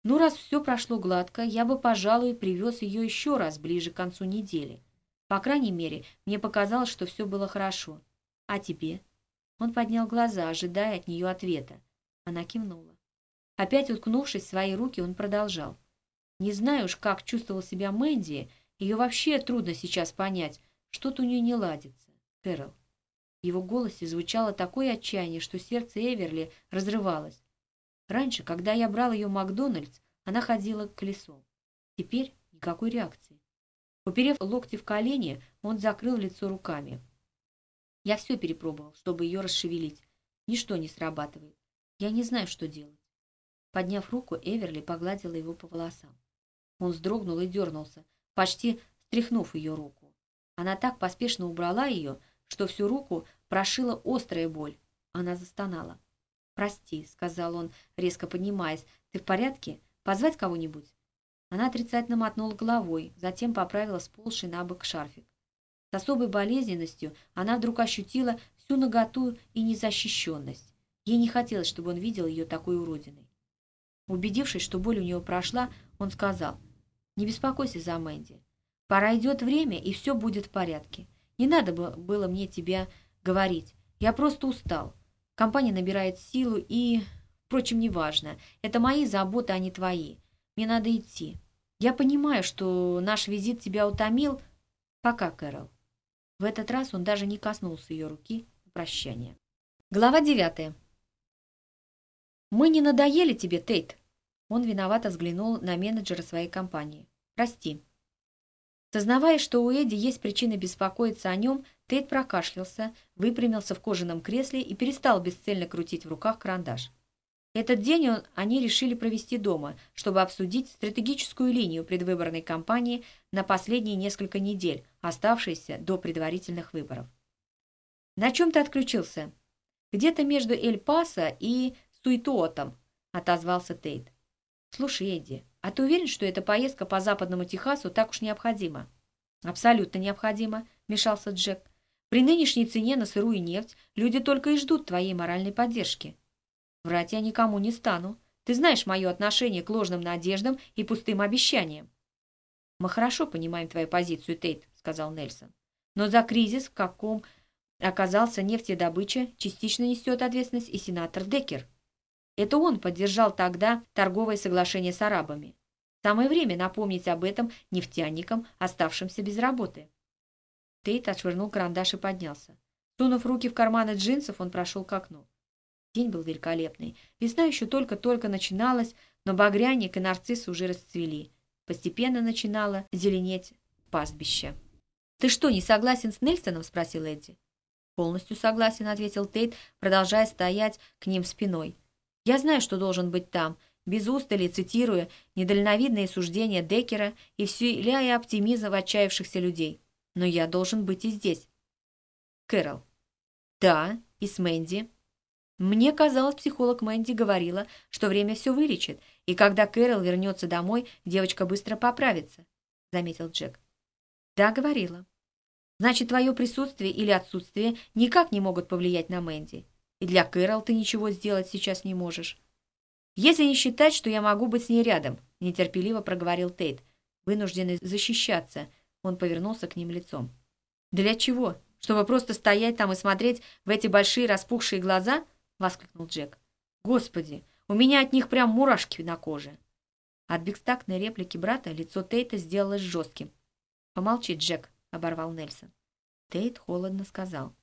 «Ну, раз все прошло гладко, я бы, пожалуй, привез ее еще раз ближе к концу недели. По крайней мере, мне показалось, что все было хорошо. А тебе?» Он поднял глаза, ожидая от нее ответа. Она кивнула. Опять уткнувшись в свои руки, он продолжал. «Не знаю уж, как чувствовал себя Мэнди, ее вообще трудно сейчас понять, что-то у нее не ладится. Кэрол». В его голосе звучало такое отчаяние, что сердце Эверли разрывалось. Раньше, когда я брал ее в Макдональдс, она ходила к колесу. Теперь никакой реакции. Уперев локти в колени, он закрыл лицо руками. Я все перепробовал, чтобы ее расшевелить. Ничто не срабатывает. Я не знаю, что делать. Подняв руку, Эверли погладила его по волосам. Он вздрогнул и дернулся, почти стряхнув ее руку. Она так поспешно убрала ее, что всю руку прошила острая боль. Она застонала. «Прости», — сказал он, резко поднимаясь. «Ты в порядке? Позвать кого-нибудь?» Она отрицательно мотнула головой, затем поправила сползший на бок шарфик. С особой болезненностью она вдруг ощутила всю наготу и незащищенность. Ей не хотелось, чтобы он видел ее такой уродиной. Убедившись, что боль у него прошла, он сказал, «Не беспокойся за Мэнди. Пора идет время, и все будет в порядке. Не надо было мне тебя говорить. Я просто устал. Компания набирает силу и... Впрочем, неважно. Это мои заботы, а не твои. Мне надо идти. Я понимаю, что наш визит тебя утомил. Пока, Кэрол». В этот раз он даже не коснулся ее руки прощание. Глава девятая. «Мы не надоели тебе, Тейт?» Он виновато взглянул на менеджера своей компании. «Прости». Сознавая, что у Эдди есть причины беспокоиться о нем, Тейт прокашлялся, выпрямился в кожаном кресле и перестал бесцельно крутить в руках карандаш. Этот день он, они решили провести дома, чтобы обсудить стратегическую линию предвыборной кампании на последние несколько недель, оставшиеся до предварительных выборов. «На чем ты отключился?» «Где-то между Эль-Пасо и Суитуотом. отозвался Тейт. «Слушай, Эдди, а ты уверен, что эта поездка по западному Техасу так уж необходима?» «Абсолютно необходимо», — вмешался Джек. «При нынешней цене на сырую нефть люди только и ждут твоей моральной поддержки. Врать я никому не стану. Ты знаешь мое отношение к ложным надеждам и пустым обещаниям». «Мы хорошо понимаем твою позицию, Тейт», — сказал Нельсон. «Но за кризис, в каком оказался нефтедобыча, частично несет ответственность и сенатор Деккер. Это он поддержал тогда торговое соглашение с арабами. Самое время напомнить об этом нефтяникам, оставшимся без работы. Тейт отшвырнул карандаш и поднялся. Сунув руки в карманы джинсов, он прошел к окну. День был великолепный. Весна еще только-только начиналась, но багряник и нарциссы уже расцвели. Постепенно начинало зеленеть пастбище. «Ты что, не согласен с Нельсоном?» – спросил Эдди. «Полностью согласен», – ответил Тейт, продолжая стоять к ним спиной. «Я знаю, что должен быть там», без устали цитируя недальновидные суждения Деккера и вселяя оптимизм в отчаявшихся людей. «Но я должен быть и здесь». Кэрол. «Да, и с Мэнди». Мне казалось, психолог Мэнди говорила, что время все вылечит, и когда Кэрол вернется домой, девочка быстро поправится, — заметил Джек. Да, говорила. Значит, твое присутствие или отсутствие никак не могут повлиять на Мэнди. И для Кэрол ты ничего сделать сейчас не можешь. Если не считать, что я могу быть с ней рядом, — нетерпеливо проговорил Тейт, вынужденный защищаться. Он повернулся к ним лицом. «Для чего? Чтобы просто стоять там и смотреть в эти большие распухшие глаза?» — воскликнул Джек. «Господи, у меня от них прям мурашки на коже». От бекстактной реплики брата лицо Тейта сделалось жестким. «Помолчи, Джек», — оборвал Нельсон. Тейт холодно сказал.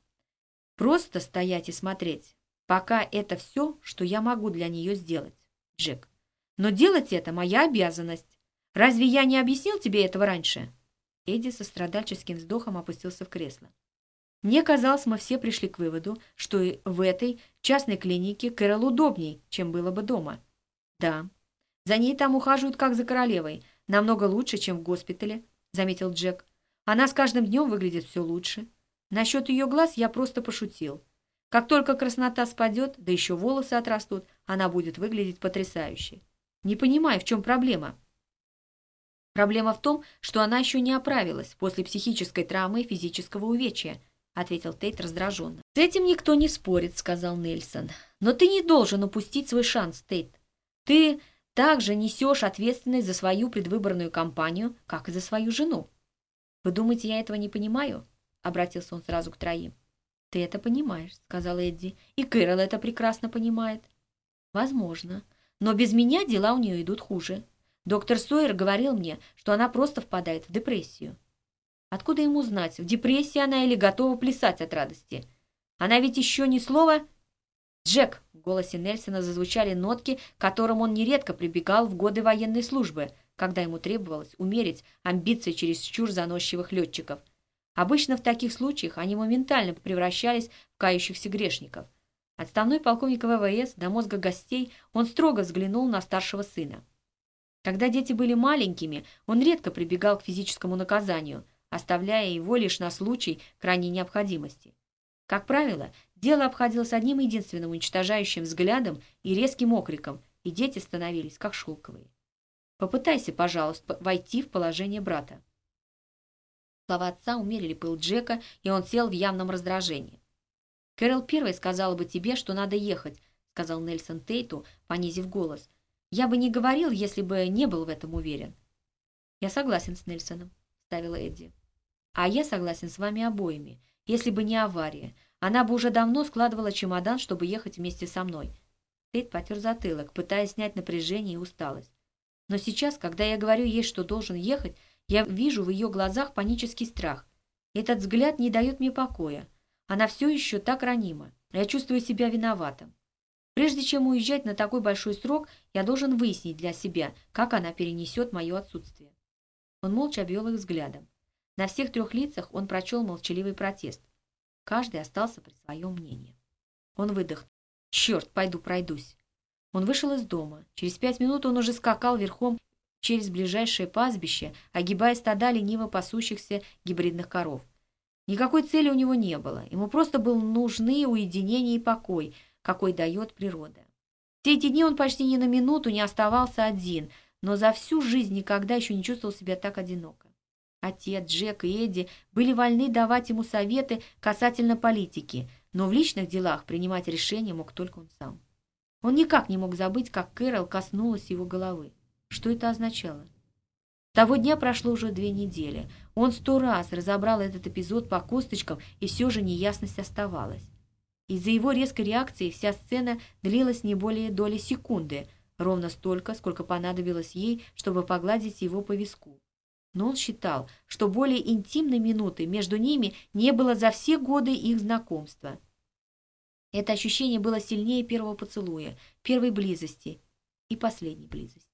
«Просто стоять и смотреть. Пока это все, что я могу для нее сделать, Джек. Но делать это моя обязанность. Разве я не объяснил тебе этого раньше?» Эдди со страдальческим вздохом опустился в кресло. Мне казалось, мы все пришли к выводу, что и в этой частной клинике Кэрол удобней, чем было бы дома. Да, за ней там ухаживают как за королевой, намного лучше, чем в госпитале, заметил Джек. Она с каждым днем выглядит все лучше. Насчет ее глаз я просто пошутил. Как только краснота спадет, да еще волосы отрастут, она будет выглядеть потрясающе. Не понимаю, в чем проблема. Проблема в том, что она еще не оправилась после психической травмы и физического увечья, — ответил Тейт раздраженно. «С этим никто не спорит», — сказал Нельсон. «Но ты не должен упустить свой шанс, Тейт. Ты также несешь ответственность за свою предвыборную кампанию, как и за свою жену». «Вы думаете, я этого не понимаю?» — обратился он сразу к троим. «Ты это понимаешь», — сказал Эдди. «И Кэрол это прекрасно понимает». «Возможно. Но без меня дела у нее идут хуже. Доктор Сойер говорил мне, что она просто впадает в депрессию. Откуда ему знать, в депрессии она или готова плясать от радости? Она ведь еще ни слова... «Джек!» — в голосе Нельсона зазвучали нотки, которым он нередко прибегал в годы военной службы, когда ему требовалось умерить амбиции через чур заносчивых летчиков. Обычно в таких случаях они моментально превращались в кающихся грешников. Отставной полковник ВВС до мозга гостей он строго взглянул на старшего сына. Когда дети были маленькими, он редко прибегал к физическому наказанию – оставляя его лишь на случай крайней необходимости. Как правило, дело обходилось одним единственным уничтожающим взглядом и резким окриком, и дети становились как шелковые. Попытайся, пожалуйста, войти в положение брата. Слова отца умерили пыл Джека, и он сел в явном раздражении. «Кэрол первой сказала бы тебе, что надо ехать», — сказал Нельсон Тейту, понизив голос. «Я бы не говорил, если бы не был в этом уверен». «Я согласен с Нельсоном», — ставила Эдди. А я согласен с вами обоими. Если бы не авария, она бы уже давно складывала чемодан, чтобы ехать вместе со мной. Тейт потер затылок, пытаясь снять напряжение и усталость. Но сейчас, когда я говорю ей, что должен ехать, я вижу в ее глазах панический страх. Этот взгляд не дает мне покоя. Она все еще так ранима. Я чувствую себя виноватым. Прежде чем уезжать на такой большой срок, я должен выяснить для себя, как она перенесет мое отсутствие. Он молча обвел их взглядом. На всех трех лицах он прочел молчаливый протест. Каждый остался при своем мнении. Он выдох. «Черт, пойду пройдусь». Он вышел из дома. Через пять минут он уже скакал верхом через ближайшее пастбище, огибая стада лениво пасущихся гибридных коров. Никакой цели у него не было. Ему просто был нужны уединение и покой, какой дает природа. Все эти дни он почти ни на минуту не оставался один, но за всю жизнь никогда еще не чувствовал себя так одиноко. Отец, Джек и Эдди были вольны давать ему советы касательно политики, но в личных делах принимать решения мог только он сам. Он никак не мог забыть, как Кэрол коснулась его головы. Что это означало? Того дня прошло уже две недели. Он сто раз разобрал этот эпизод по косточкам, и все же неясность оставалась. Из-за его резкой реакции вся сцена длилась не более доли секунды, ровно столько, сколько понадобилось ей, чтобы погладить его по виску. Но он считал, что более интимной минуты между ними не было за все годы их знакомства. Это ощущение было сильнее первого поцелуя, первой близости и последней близости.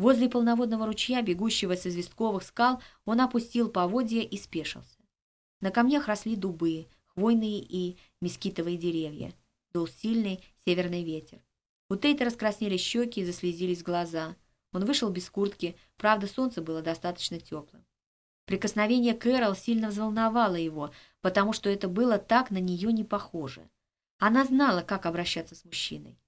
Возле полноводного ручья, бегущего с известковых скал, он опустил поводья и спешился. На камнях росли дубы, хвойные и мескитовые деревья. Дул сильный северный ветер. У Тейта раскраснелись щеки и заслезились глаза. Он вышел без куртки, правда, солнце было достаточно теплым. Прикосновение Кэрол сильно взволновало его, потому что это было так на нее не похоже. Она знала, как обращаться с мужчиной.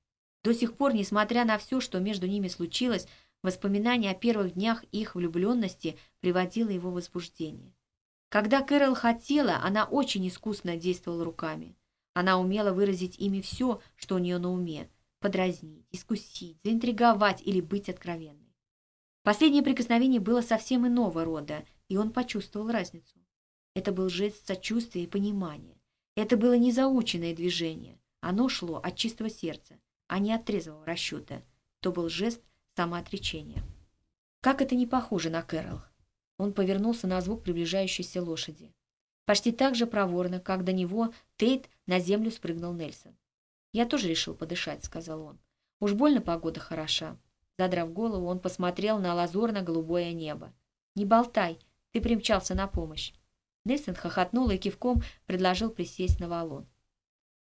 До сих пор, несмотря на все, что между ними случилось, Воспоминание о первых днях их влюбленности приводило его в возбуждение. Когда Кэрол хотела, она очень искусно действовала руками. Она умела выразить ими все, что у нее на уме – подразнить, искусить, заинтриговать или быть откровенной. Последнее прикосновение было совсем иного рода, и он почувствовал разницу. Это был жест сочувствия и понимания. Это было не заученное движение. Оно шло от чистого сердца, а не от трезвого расчета. То был жест самоотречения. Как это не похоже на Кэрол. Он повернулся на звук приближающейся лошади. Почти так же проворно, как до него, Тейт на землю спрыгнул Нельсон. «Я тоже решил подышать», — сказал он. «Уж больно погода хороша». Задрав голову, он посмотрел на лазурно-голубое небо. «Не болтай, ты примчался на помощь». Нельсон хохотнул и кивком предложил присесть на валун.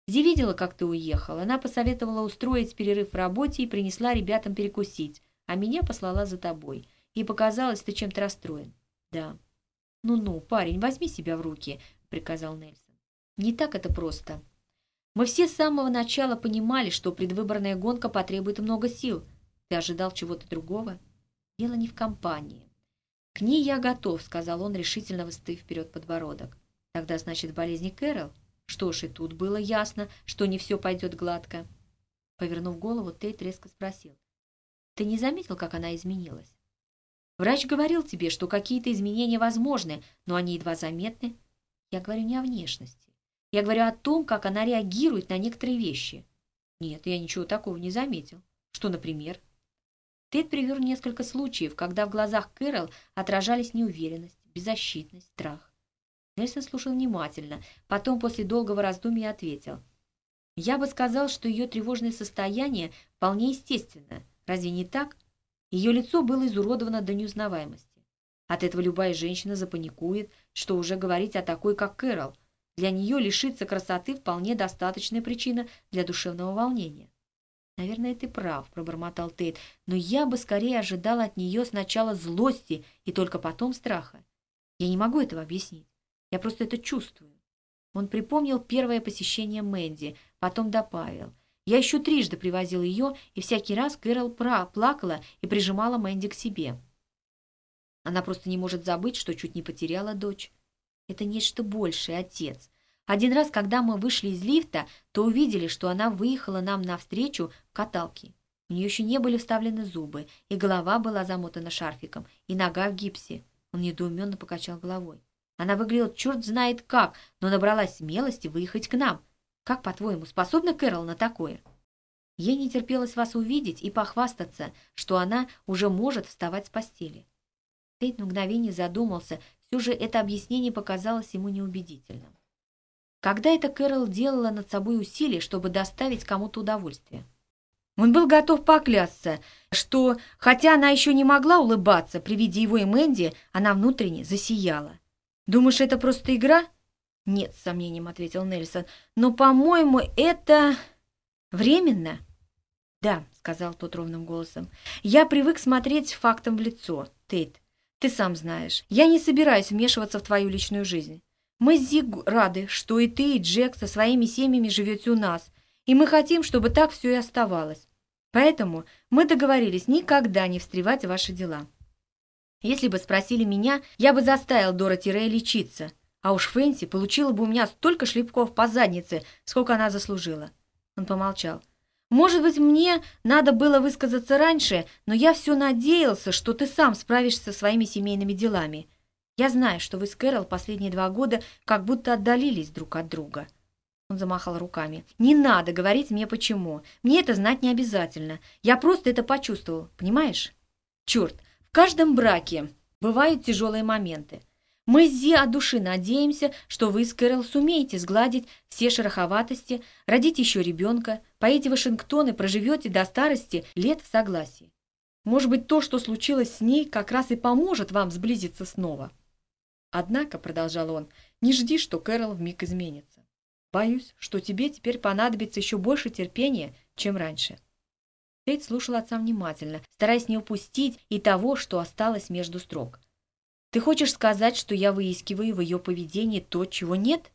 Зи видела, как ты уехал. Она посоветовала устроить перерыв в работе и принесла ребятам перекусить, а меня послала за тобой. И показалось, ты чем-то расстроен. Да. Ну-ну, парень, возьми себя в руки, приказал Нельсон. Не так это просто. Мы все с самого начала понимали, что предвыборная гонка потребует много сил. Ты ожидал чего-то другого? Дело не в компании. К ней я готов, сказал он, решительно выставив вперед подбородок. Тогда, значит, болезни Кэрол? Что ж, и тут было ясно, что не все пойдет гладко. Повернув голову, Тейт резко спросил. «Ты не заметил, как она изменилась? Врач говорил тебе, что какие-то изменения возможны, но они едва заметны. Я говорю не о внешности. Я говорю о том, как она реагирует на некоторые вещи. Нет, я ничего такого не заметил. Что, например?» Тейт привел несколько случаев, когда в глазах Кэрол отражались неуверенность, беззащитность, страх. Нельсон слушал внимательно, потом после долгого раздумья ответил. «Я бы сказал, что ее тревожное состояние вполне естественно. Разве не так? Ее лицо было изуродовано до неузнаваемости. От этого любая женщина запаникует, что уже говорить о такой, как Кэрол. Для нее лишиться красоты вполне достаточная причина для душевного волнения. «Наверное, ты прав», — пробормотал Тейт, «но я бы скорее ожидал от нее сначала злости и только потом страха. Я не могу этого объяснить. Я просто это чувствую. Он припомнил первое посещение Мэнди, потом добавил. Я еще трижды привозил ее, и всякий раз Кэрол плакала и прижимала Мэнди к себе. Она просто не может забыть, что чуть не потеряла дочь. Это нечто большее, отец. Один раз, когда мы вышли из лифта, то увидели, что она выехала нам навстречу в каталке. У нее еще не были вставлены зубы, и голова была замотана шарфиком, и нога в гипсе. Он недоуменно покачал головой. Она выглядела черт знает как, но набралась смелости выехать к нам. Как, по-твоему, способна Кэрол на такое? Ей не терпелось вас увидеть и похвастаться, что она уже может вставать с постели. Тейт на мгновение задумался, все же это объяснение показалось ему неубедительным. Когда это Кэрол делала над собой усилия, чтобы доставить кому-то удовольствие? Он был готов поклясться, что, хотя она еще не могла улыбаться при виде его и Мэнди, она внутренне засияла. Думаешь, это просто игра? Нет, с сомнением ответил Нельсон. Но, по-моему, это временно. Да, сказал тот ровным голосом. Я привык смотреть фактом в лицо, Тейт. Ты сам знаешь. Я не собираюсь вмешиваться в твою личную жизнь. Мы с Зиг рады, что и ты, и Джек со своими семьями живете у нас. И мы хотим, чтобы так все и оставалось. Поэтому мы договорились никогда не встревать в ваши дела. Если бы спросили меня, я бы заставил Дороти Рэй лечиться, а уж Фэнси получила бы у меня столько шлепков по заднице, сколько она заслужила. Он помолчал. Может быть, мне надо было высказаться раньше, но я все надеялся, что ты сам справишься со своими семейными делами. Я знаю, что вы с Кэрол последние два года как будто отдалились друг от друга». Он замахал руками. «Не надо говорить мне почему. Мне это знать не обязательно. Я просто это почувствовал, понимаешь? Черт, в каждом браке бывают тяжелые моменты. Мы с Зи от души надеемся, что вы с Кэрол сумеете сгладить все шероховатости, родить еще ребенка, поедете в Вашингтон и проживете до старости лет в согласии. Может быть, то, что случилось с ней, как раз и поможет вам сблизиться снова. Однако, — продолжал он, — не жди, что Кэрол вмиг изменится. Боюсь, что тебе теперь понадобится еще больше терпения, чем раньше. Тейт слушал отца внимательно, стараясь не упустить и того, что осталось между строк — ты хочешь сказать, что я выискиваю в ее поведении то, чего нет?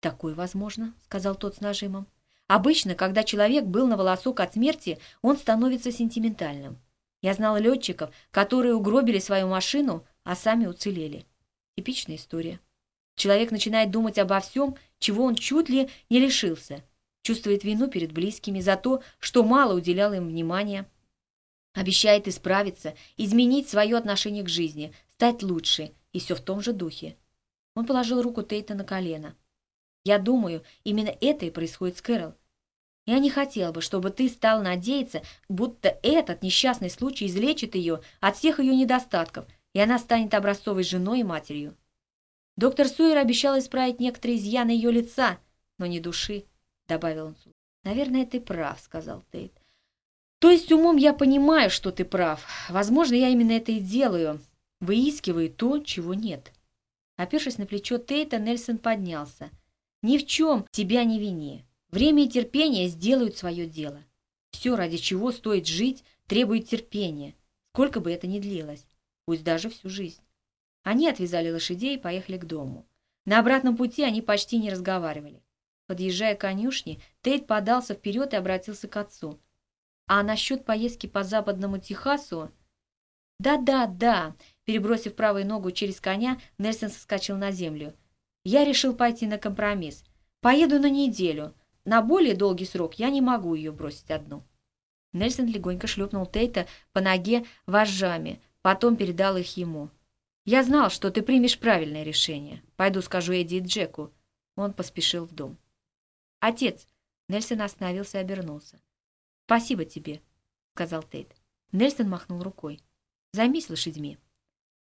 Такое возможно, сказал тот с нажимом. Обычно, когда человек был на волосок от смерти, он становится сентиментальным. Я знал летчиков, которые угробили свою машину, а сами уцелели. Типичная история. Человек начинает думать обо всем, чего он чуть ли не лишился. Чувствует вину перед близкими за то, что мало уделял им внимания. Обещает исправиться, изменить свое отношение к жизни, стать лучше, и все в том же духе. Он положил руку Тейта на колено. «Я думаю, именно это и происходит с Кэрол. Я не хотел бы, чтобы ты стал надеяться, будто этот несчастный случай излечит ее от всех ее недостатков, и она станет образцовой женой и матерью. Доктор Суэр обещал исправить некоторые изъяны ее лица, но не души», — добавил он. «Наверное, ты прав», — сказал Тейт. «То есть умом я понимаю, что ты прав. Возможно, я именно это и делаю выискивая то, чего нет. Опершись на плечо Тейта, Нельсон поднялся. «Ни в чем тебя не вини. Время и терпение сделают свое дело. Все, ради чего стоит жить, требует терпения, сколько бы это ни длилось, пусть даже всю жизнь». Они отвязали лошадей и поехали к дому. На обратном пути они почти не разговаривали. Подъезжая к конюшне, Тейт подался вперед и обратился к отцу. «А насчет поездки по западному Техасу...» «Да-да, да, Перебросив правую ногу через коня, Нельсон соскочил на землю. «Я решил пойти на компромисс. Поеду на неделю. На более долгий срок я не могу ее бросить одну». Нельсон легонько шлепнул Тейта по ноге вожжами, потом передал их ему. «Я знал, что ты примешь правильное решение. Пойду скажу Эдди и Джеку». Он поспешил в дом. «Отец!» Нельсон остановился и обернулся. «Спасибо тебе», — сказал Тейт. Нельсон махнул рукой. «Займись лошадьми».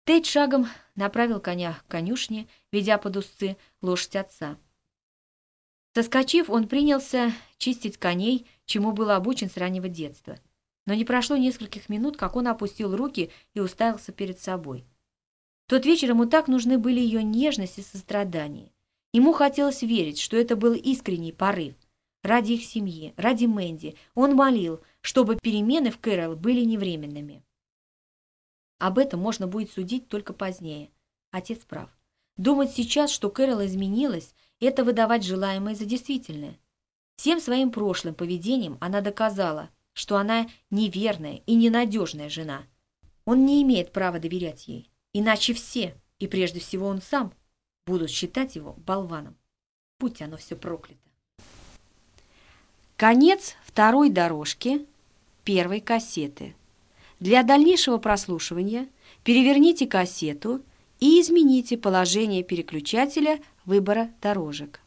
Тейт шагом направил коня к конюшне, ведя под узцы лошадь отца. Соскочив, он принялся чистить коней, чему был обучен с раннего детства. Но не прошло нескольких минут, как он опустил руки и уставился перед собой. тот вечер ему так нужны были ее нежность и сострадание. Ему хотелось верить, что это был искренний порыв. Ради их семьи, ради Мэнди он молил, чтобы перемены в Кэрол были невременными. Об этом можно будет судить только позднее. Отец прав. Думать сейчас, что Кэрол изменилась, это выдавать желаемое за действительное. Всем своим прошлым поведением она доказала, что она неверная и ненадежная жена. Он не имеет права доверять ей, иначе все, и прежде всего он сам, будут считать его болваном. Будь оно все проклято. Конец второй дорожки первой кассеты. Для дальнейшего прослушивания переверните кассету и измените положение переключателя выбора дорожек.